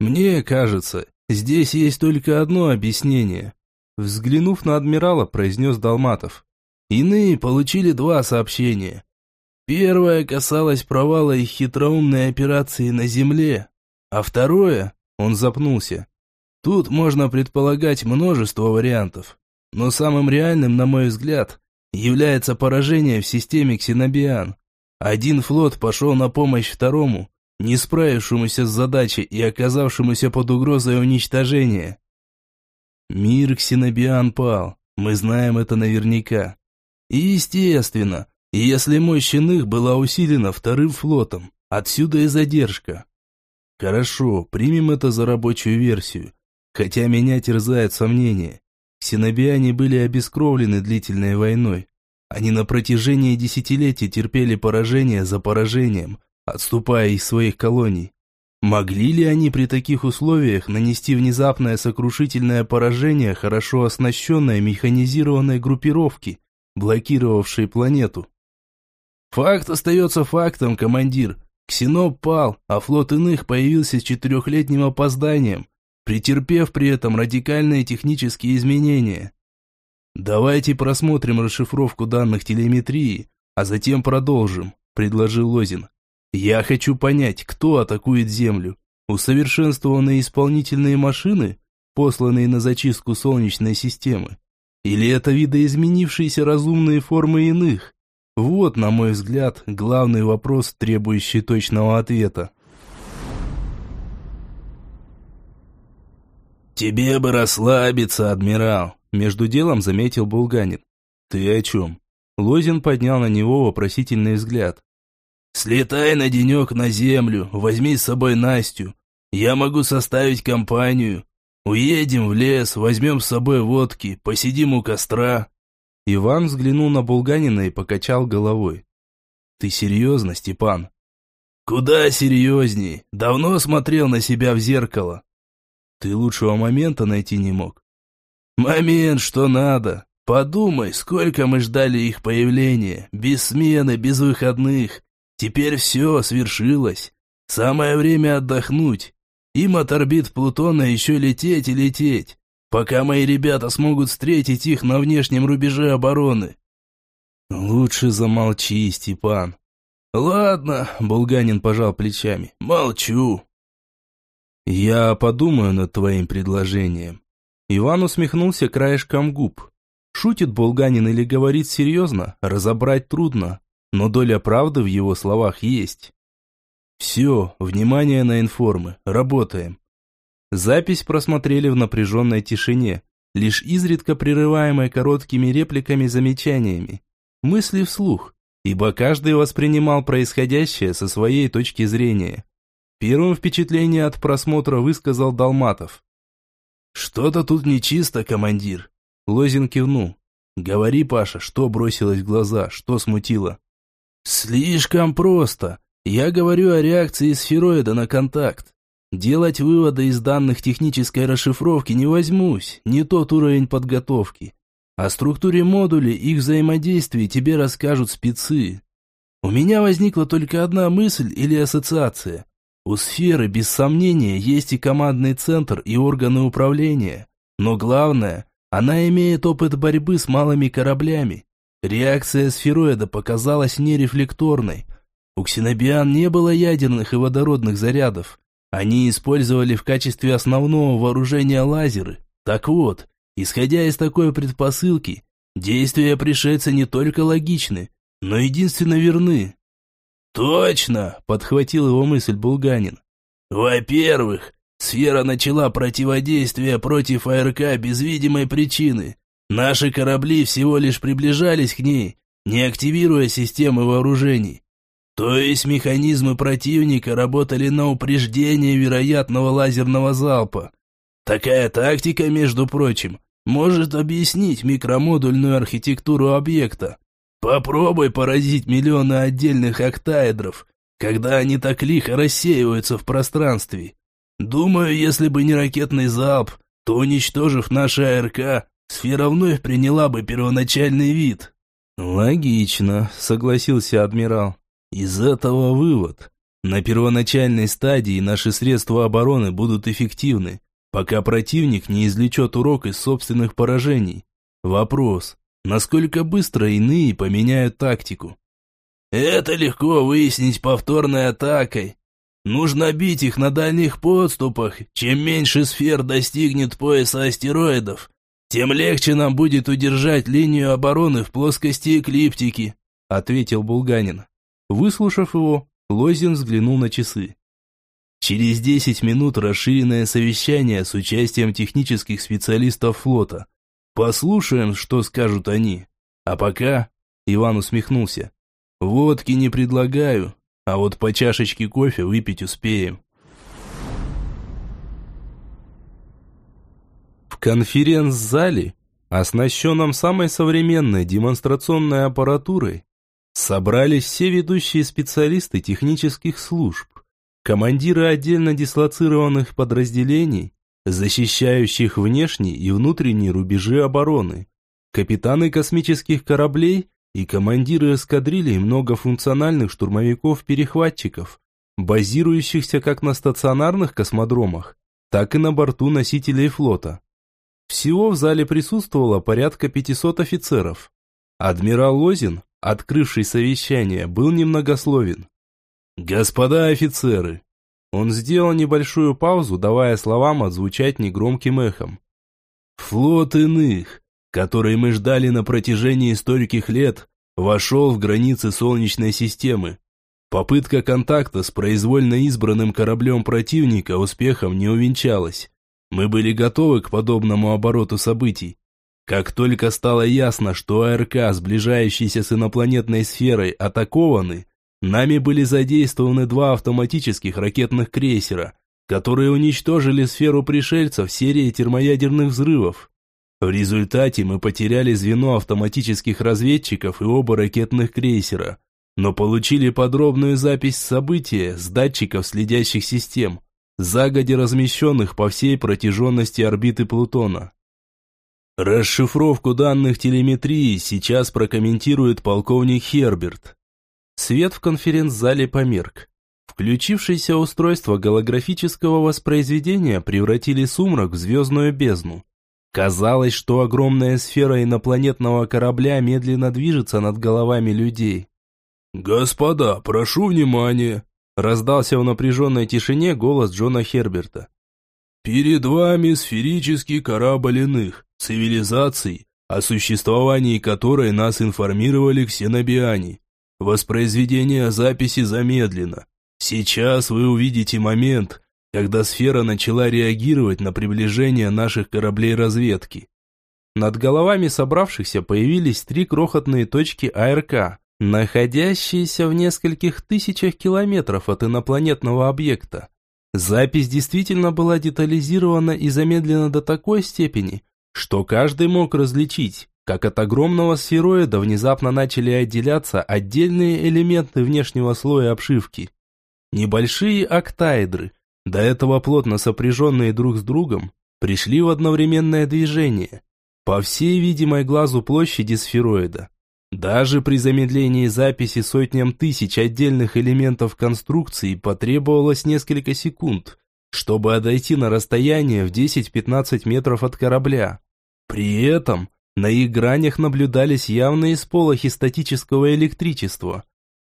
Мне кажется, здесь есть только одно объяснение. Взглянув на адмирала, произнес Долматов. Иные получили два сообщения. Первое касалось провала их хитроумной операции на Земле, а второе, он запнулся. Тут можно предполагать множество вариантов, но самым реальным, на мой взгляд, является поражение в системе Ксенобиан. Один флот пошел на помощь второму, не справившемуся с задачей и оказавшемуся под угрозой уничтожения. Мир Ксенобиан пал, мы знаем это наверняка. И естественно, если мощь иных была усилена вторым флотом, отсюда и задержка. Хорошо, примем это за рабочую версию, хотя меня терзает сомнение. Ксенобиане были обескровлены длительной войной. Они на протяжении десятилетий терпели поражение за поражением, отступая из своих колоний. Могли ли они при таких условиях нанести внезапное сокрушительное поражение хорошо оснащенной механизированной группировки, блокировавшей планету? Факт остается фактом, командир. Ксеноп пал, а флот иных появился с четырехлетним опозданием, претерпев при этом радикальные технические изменения. Давайте просмотрим расшифровку данных телеметрии, а затем продолжим, предложил Лозин. Я хочу понять, кто атакует Землю. Усовершенствованные исполнительные машины, посланные на зачистку Солнечной системы? Или это видоизменившиеся разумные формы иных, вот, на мой взгляд, главный вопрос, требующий точного ответа. «Тебе бы расслабиться, адмирал», – между делом заметил Булганин. «Ты о чем?» Лозин поднял на него вопросительный взгляд. «Слетай на денек на землю, возьми с собой Настю. Я могу составить компанию. Уедем в лес, возьмем с собой водки, посидим у костра. Иван взглянул на Булганина и покачал головой. «Ты серьезно, Степан?» «Куда серьезней? Давно смотрел на себя в зеркало». «Ты лучшего момента найти не мог?» «Момент, что надо. Подумай, сколько мы ждали их появления, без смены, без выходных. Теперь все свершилось. Самое время отдохнуть. Им от орбит Плутона еще лететь и лететь, пока мои ребята смогут встретить их на внешнем рубеже обороны. Лучше замолчи, Степан. Ладно, Булганин пожал плечами. Молчу. Я подумаю над твоим предложением. Иван усмехнулся краешком губ. Шутит Булганин или говорит серьезно, разобрать трудно, но доля правды в его словах есть. Все, внимание на информы, работаем. Запись просмотрели в напряженной тишине, лишь изредка прерываемой короткими репликами-замечаниями. Мысли вслух, ибо каждый воспринимал происходящее со своей точки зрения. Первым впечатление от просмотра высказал Долматов. «Что-то тут нечисто, командир», Лозин кивнул. «Говори, Паша, что бросилось в глаза, что смутило?» «Слишком просто. Я говорю о реакции сфероида на контакт. Делать выводы из данных технической расшифровки не возьмусь, не тот уровень подготовки. О структуре модулей, их взаимодействии тебе расскажут спецы. У меня возникла только одна мысль или ассоциация. У сферы, без сомнения, есть и командный центр, и органы управления. Но главное, она имеет опыт борьбы с малыми кораблями. Реакция сфероида показалась нерефлекторной. У ксенобиан не было ядерных и водородных зарядов. Они использовали в качестве основного вооружения лазеры. Так вот, исходя из такой предпосылки, действия пришельца не только логичны, но единственно верны. «Точно!» – подхватил его мысль Булганин. «Во-первых, Сфера начала противодействие против АРК без видимой причины. Наши корабли всего лишь приближались к ней, не активируя системы вооружений. То есть механизмы противника работали на упреждение вероятного лазерного залпа. Такая тактика, между прочим, может объяснить микромодульную архитектуру объекта. Попробуй поразить миллионы отдельных октаэдров, когда они так лихо рассеиваются в пространстве. Думаю, если бы не ракетный залп, то, уничтожив наши АРК, сфера вновь приняла бы первоначальный вид. Логично, согласился адмирал. Из этого вывод. На первоначальной стадии наши средства обороны будут эффективны, пока противник не извлечет урок из собственных поражений. Вопрос, насколько быстро иные поменяют тактику? Это легко выяснить повторной атакой, Нужно бить их на дальних подступах. Чем меньше сфер достигнет пояса астероидов, тем легче нам будет удержать линию обороны в плоскости эклиптики», — ответил Булганин. Выслушав его, Лозин взглянул на часы. «Через десять минут расширенное совещание с участием технических специалистов флота. Послушаем, что скажут они. А пока...» — Иван усмехнулся. «Водки не предлагаю, а вот по чашечке кофе выпить успеем. В конференц-зале, оснащенном самой современной демонстрационной аппаратурой, собрались все ведущие специалисты технических служб, командиры отдельно дислоцированных подразделений, защищающих внешние и внутренние рубежи обороны, капитаны космических кораблей и командиры эскадрилий многофункциональных штурмовиков-перехватчиков, базирующихся как на стационарных космодромах, так и на борту носителей флота. Всего в зале присутствовало порядка 500 офицеров. Адмирал Лозин, открывший совещание, был немногословен. «Господа офицеры!» Он сделал небольшую паузу, давая словам отзвучать негромким эхом. «Флот иных, который мы ждали на протяжении стольких лет, вошел в границы Солнечной системы. Попытка контакта с произвольно избранным кораблем противника успехом не увенчалась. Мы были готовы к подобному обороту событий. Как только стало ясно, что АРК, сближающийся с инопланетной сферой, атакованы, нами были задействованы два автоматических ракетных крейсера, которые уничтожили сферу пришельцев серией термоядерных взрывов. В результате мы потеряли звено автоматических разведчиков и оба ракетных крейсера, но получили подробную запись события с датчиков следящих систем, загодя размещенных по всей протяженности орбиты Плутона. Расшифровку данных телеметрии сейчас прокомментирует полковник Херберт. Свет в конференц-зале померк. Включившееся устройство голографического воспроизведения превратили сумрак в звездную бездну. Казалось, что огромная сфера инопланетного корабля медленно движется над головами людей. «Господа, прошу внимания!» Раздался в напряженной тишине голос Джона Херберта. «Перед вами сферический корабль иных, цивилизаций, о существовании которой нас информировали ксенобиане. Воспроизведение записи замедлено. Сейчас вы увидите момент, когда сфера начала реагировать на приближение наших кораблей разведки. Над головами собравшихся появились три крохотные точки АРК, находящиеся в нескольких тысячах километров от инопланетного объекта. Запись действительно была детализирована и замедлена до такой степени, что каждый мог различить, как от огромного сфероида внезапно начали отделяться отдельные элементы внешнего слоя обшивки. Небольшие октаэдры, до этого плотно сопряженные друг с другом, пришли в одновременное движение по всей видимой глазу площади сфероида. Даже при замедлении записи сотням тысяч отдельных элементов конструкции потребовалось несколько секунд, чтобы отойти на расстояние в 10-15 метров от корабля. При этом на их гранях наблюдались явные сполохи статического электричества.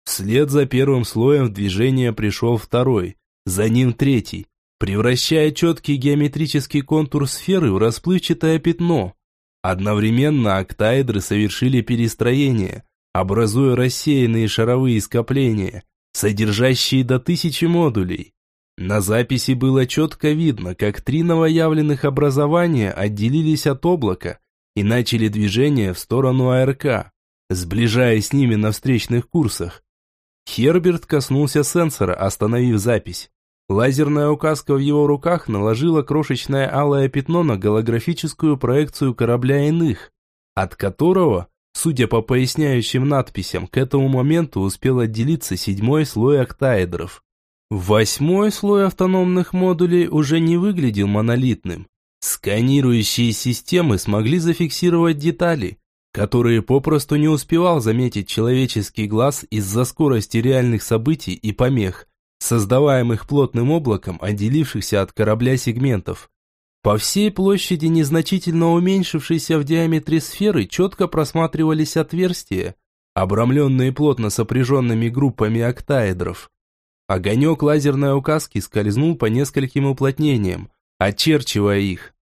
Вслед за первым слоем в движение пришел второй, за ним третий, превращая четкий геометрический контур сферы в расплывчатое пятно. Одновременно октаэдры совершили перестроение, образуя рассеянные шаровые скопления, содержащие до тысячи модулей. На записи было четко видно, как три новоявленных образования отделились от облака и начали движение в сторону АРК, сближаясь с ними на встречных курсах. Херберт коснулся сенсора, остановив запись. Лазерная указка в его руках наложила крошечное алое пятно на голографическую проекцию корабля иных, от которого, судя по поясняющим надписям, к этому моменту успел отделиться седьмой слой октаэдров. Восьмой слой автономных модулей уже не выглядел монолитным. Сканирующие системы смогли зафиксировать детали, которые попросту не успевал заметить человеческий глаз из-за скорости реальных событий и помех, создаваемых плотным облаком отделившихся от корабля сегментов. По всей площади незначительно уменьшившейся в диаметре сферы четко просматривались отверстия, обрамленные плотно сопряженными группами октаэдров. Огонек лазерной указки скользнул по нескольким уплотнениям, очерчивая их.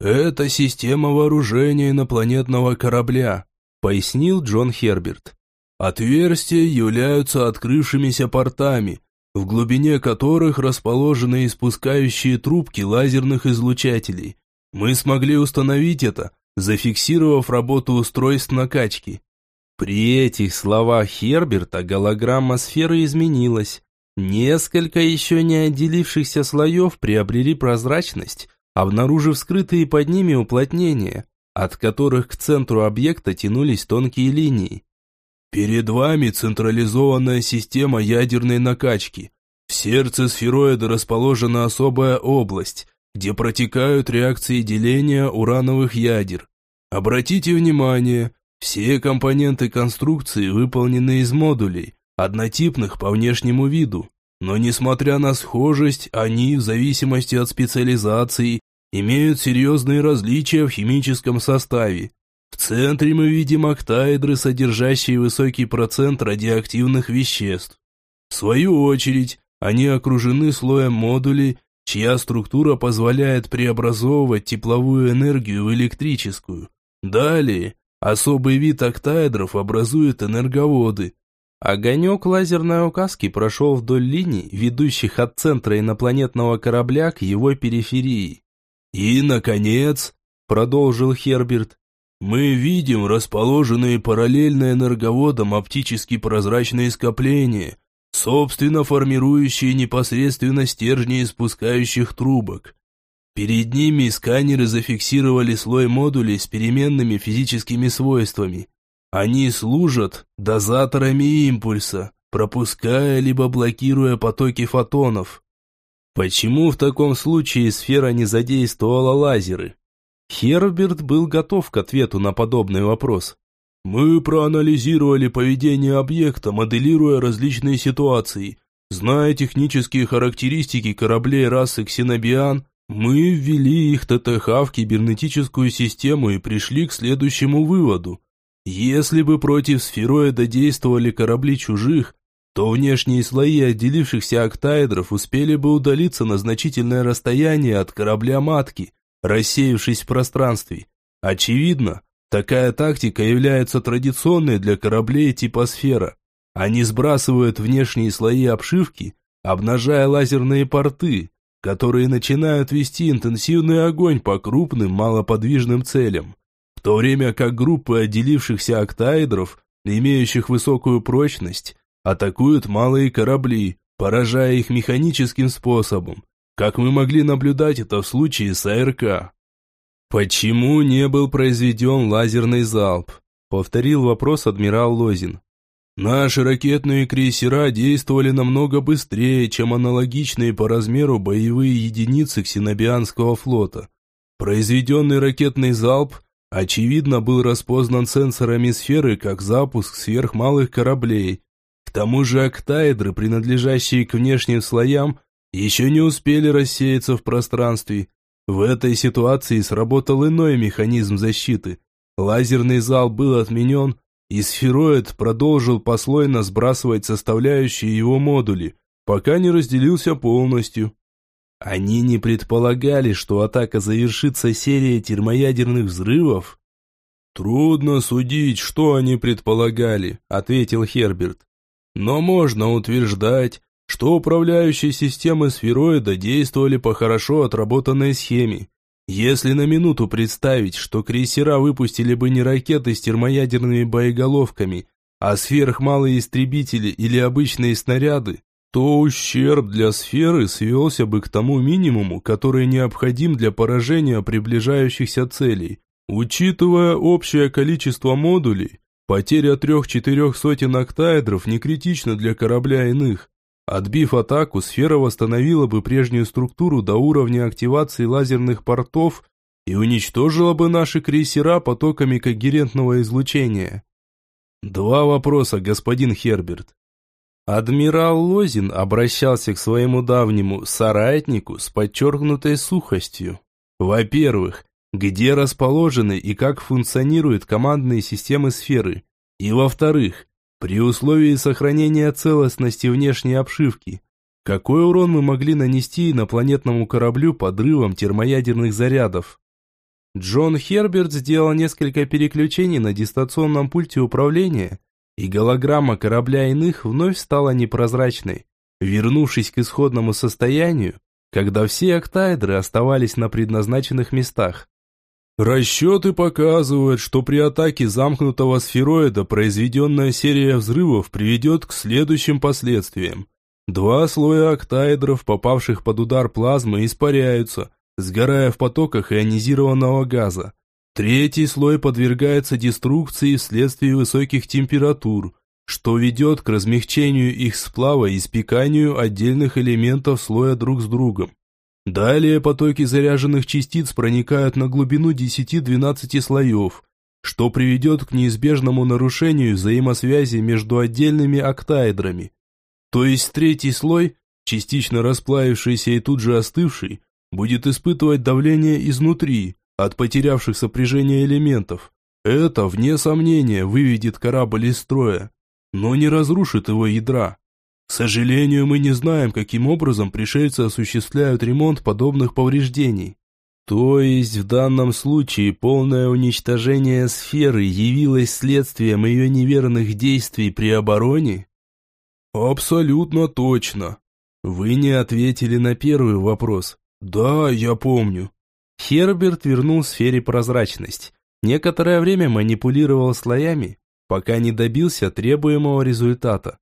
«Это система вооружения инопланетного корабля», пояснил Джон Херберт. «Отверстия являются открывшимися портами, в глубине которых расположены испускающие трубки лазерных излучателей. Мы смогли установить это, зафиксировав работу устройств накачки». При этих словах Херберта голограмма сферы изменилась. Несколько еще не отделившихся слоев приобрели прозрачность, обнаружив скрытые под ними уплотнения, от которых к центру объекта тянулись тонкие линии. Перед вами централизованная система ядерной накачки. В сердце сфероида расположена особая область, где протекают реакции деления урановых ядер. Обратите внимание, все компоненты конструкции выполнены из модулей, однотипных по внешнему виду. Но несмотря на схожесть, они, в зависимости от специализации, имеют серьезные различия в химическом составе. В центре мы видим октаэдры, содержащие высокий процент радиоактивных веществ. В свою очередь, они окружены слоем модулей, чья структура позволяет преобразовывать тепловую энергию в электрическую. Далее, особый вид октаэдров образует энерговоды. Огонек лазерной указки прошел вдоль линий, ведущих от центра инопланетного корабля к его периферии. И, наконец, продолжил Херберт, мы видим расположенные параллельно энерговодам оптически прозрачные скопления, собственно формирующие непосредственно стержни испускающих трубок. Перед ними сканеры зафиксировали слой модулей с переменными физическими свойствами. Они служат дозаторами импульса, пропуская либо блокируя потоки фотонов. Почему в таком случае сфера не задействовала лазеры? Херберт был готов к ответу на подобный вопрос. Мы проанализировали поведение объекта, моделируя различные ситуации. Зная технические характеристики кораблей расы Ксенобиан, мы ввели их ТТХ в кибернетическую систему и пришли к следующему выводу. Если бы против сфероида действовали корабли чужих, то внешние слои отделившихся октаэдров успели бы удалиться на значительное расстояние от корабля-матки, рассеявшись в пространстве. Очевидно, такая тактика является традиционной для кораблей типа сфера. Они сбрасывают внешние слои обшивки, обнажая лазерные порты, которые начинают вести интенсивный огонь по крупным малоподвижным целям, в то время как группы отделившихся октаэдров, имеющих высокую прочность, атакуют малые корабли, поражая их механическим способом, как мы могли наблюдать это в случае с АРК. «Почему не был произведен лазерный залп?» – повторил вопрос адмирал Лозин. «Наши ракетные крейсера действовали намного быстрее, чем аналогичные по размеру боевые единицы Ксенобианского флота. Произведенный ракетный залп, очевидно, был распознан сенсорами сферы как запуск сверхмалых кораблей, к тому же октаэдры, принадлежащие к внешним слоям, еще не успели рассеяться в пространстве. В этой ситуации сработал иной механизм защиты. Лазерный зал был отменен, и сфероид продолжил послойно сбрасывать составляющие его модули, пока не разделился полностью. Они не предполагали, что атака завершится серией термоядерных взрывов. «Трудно судить, что они предполагали», — ответил Херберт. Но можно утверждать, что управляющие системы сфероида действовали по хорошо отработанной схеме. Если на минуту представить, что крейсера выпустили бы не ракеты с термоядерными боеголовками, а сверхмалые истребители или обычные снаряды, то ущерб для сферы свелся бы к тому минимуму, который необходим для поражения приближающихся целей. Учитывая общее количество модулей, Потеря трех-четырех сотен октаэдров не критична для корабля иных. Отбив атаку, сфера восстановила бы прежнюю структуру до уровня активации лазерных портов и уничтожила бы наши крейсера потоками когерентного излучения. Два вопроса, господин Херберт. Адмирал Лозин обращался к своему давнему соратнику с подчеркнутой сухостью. Во-первых, где расположены и как функционируют командные системы сферы. И во-вторых, при условии сохранения целостности внешней обшивки, какой урон мы могли нанести инопланетному кораблю подрывом термоядерных зарядов. Джон Херберт сделал несколько переключений на дистанционном пульте управления, и голограмма корабля иных вновь стала непрозрачной, вернувшись к исходному состоянию, когда все октаэдры оставались на предназначенных местах. Расчеты показывают, что при атаке замкнутого сфероида произведенная серия взрывов приведет к следующим последствиям. Два слоя октаэдров, попавших под удар плазмы, испаряются, сгорая в потоках ионизированного газа. Третий слой подвергается деструкции вследствие высоких температур, что ведет к размягчению их сплава и спеканию отдельных элементов слоя друг с другом. Далее потоки заряженных частиц проникают на глубину 10-12 слоев, что приведет к неизбежному нарушению взаимосвязи между отдельными октаэдрами. То есть третий слой, частично расплавившийся и тут же остывший, будет испытывать давление изнутри, от потерявших сопряжение элементов. Это, вне сомнения, выведет корабль из строя, но не разрушит его ядра. К сожалению, мы не знаем, каким образом пришельцы осуществляют ремонт подобных повреждений. То есть в данном случае полное уничтожение сферы явилось следствием ее неверных действий при обороне? Абсолютно точно. Вы не ответили на первый вопрос. Да, я помню. Херберт вернул сфере прозрачность. Некоторое время манипулировал слоями, пока не добился требуемого результата.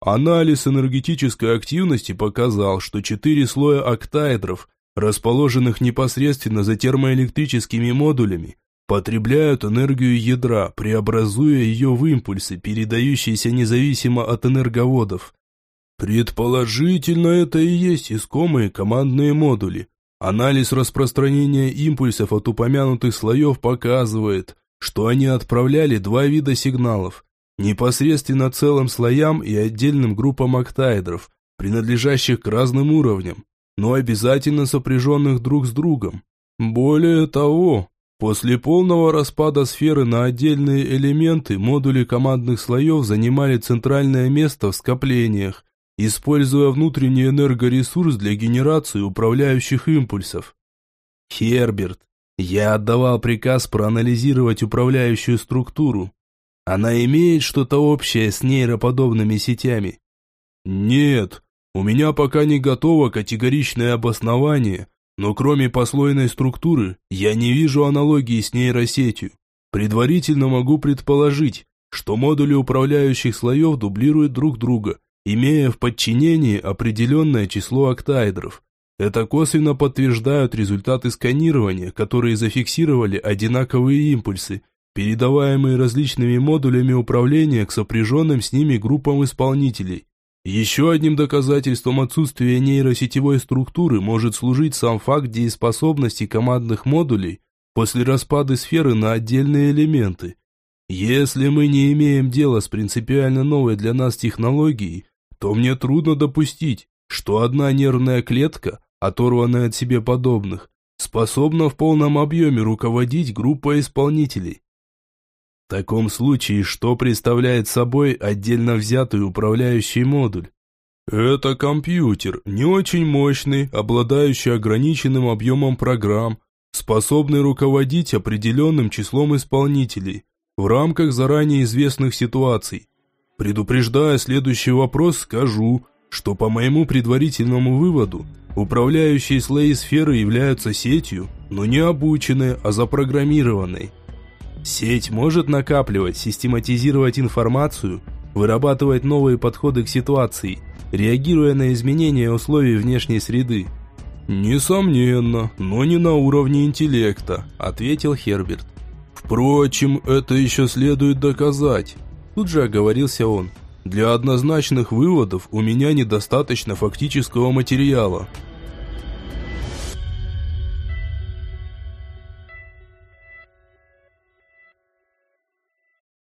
Анализ энергетической активности показал, что четыре слоя октаэдров, расположенных непосредственно за термоэлектрическими модулями, потребляют энергию ядра, преобразуя ее в импульсы, передающиеся независимо от энерговодов. Предположительно, это и есть искомые командные модули. Анализ распространения импульсов от упомянутых слоев показывает, что они отправляли два вида сигналов, непосредственно целым слоям и отдельным группам октаэдров, принадлежащих к разным уровням, но обязательно сопряженных друг с другом. Более того, после полного распада сферы на отдельные элементы модули командных слоев занимали центральное место в скоплениях, используя внутренний энергоресурс для генерации управляющих импульсов. Херберт, я отдавал приказ проанализировать управляющую структуру. Она имеет что-то общее с нейроподобными сетями? Нет, у меня пока не готово категоричное обоснование, но кроме послойной структуры, я не вижу аналогии с нейросетью. Предварительно могу предположить, что модули управляющих слоев дублируют друг друга, имея в подчинении определенное число октаэдров. Это косвенно подтверждают результаты сканирования, которые зафиксировали одинаковые импульсы, передаваемые различными модулями управления к сопряженным с ними группам исполнителей. Еще одним доказательством отсутствия нейросетевой структуры может служить сам факт дееспособности командных модулей после распада сферы на отдельные элементы. Если мы не имеем дела с принципиально новой для нас технологией, то мне трудно допустить, что одна нервная клетка, оторванная от себе подобных, способна в полном объеме руководить группой исполнителей. В таком случае, что представляет собой отдельно взятый управляющий модуль? Это компьютер, не очень мощный, обладающий ограниченным объемом программ, способный руководить определенным числом исполнителей в рамках заранее известных ситуаций. Предупреждая следующий вопрос, скажу, что по моему предварительному выводу, управляющие слои сферы являются сетью, но не обученной, а запрограммированной. Сеть может накапливать, систематизировать информацию, вырабатывать новые подходы к ситуации, реагируя на изменения условий внешней среды. «Несомненно, но не на уровне интеллекта», – ответил Херберт. «Впрочем, это еще следует доказать», – тут же оговорился он. «Для однозначных выводов у меня недостаточно фактического материала».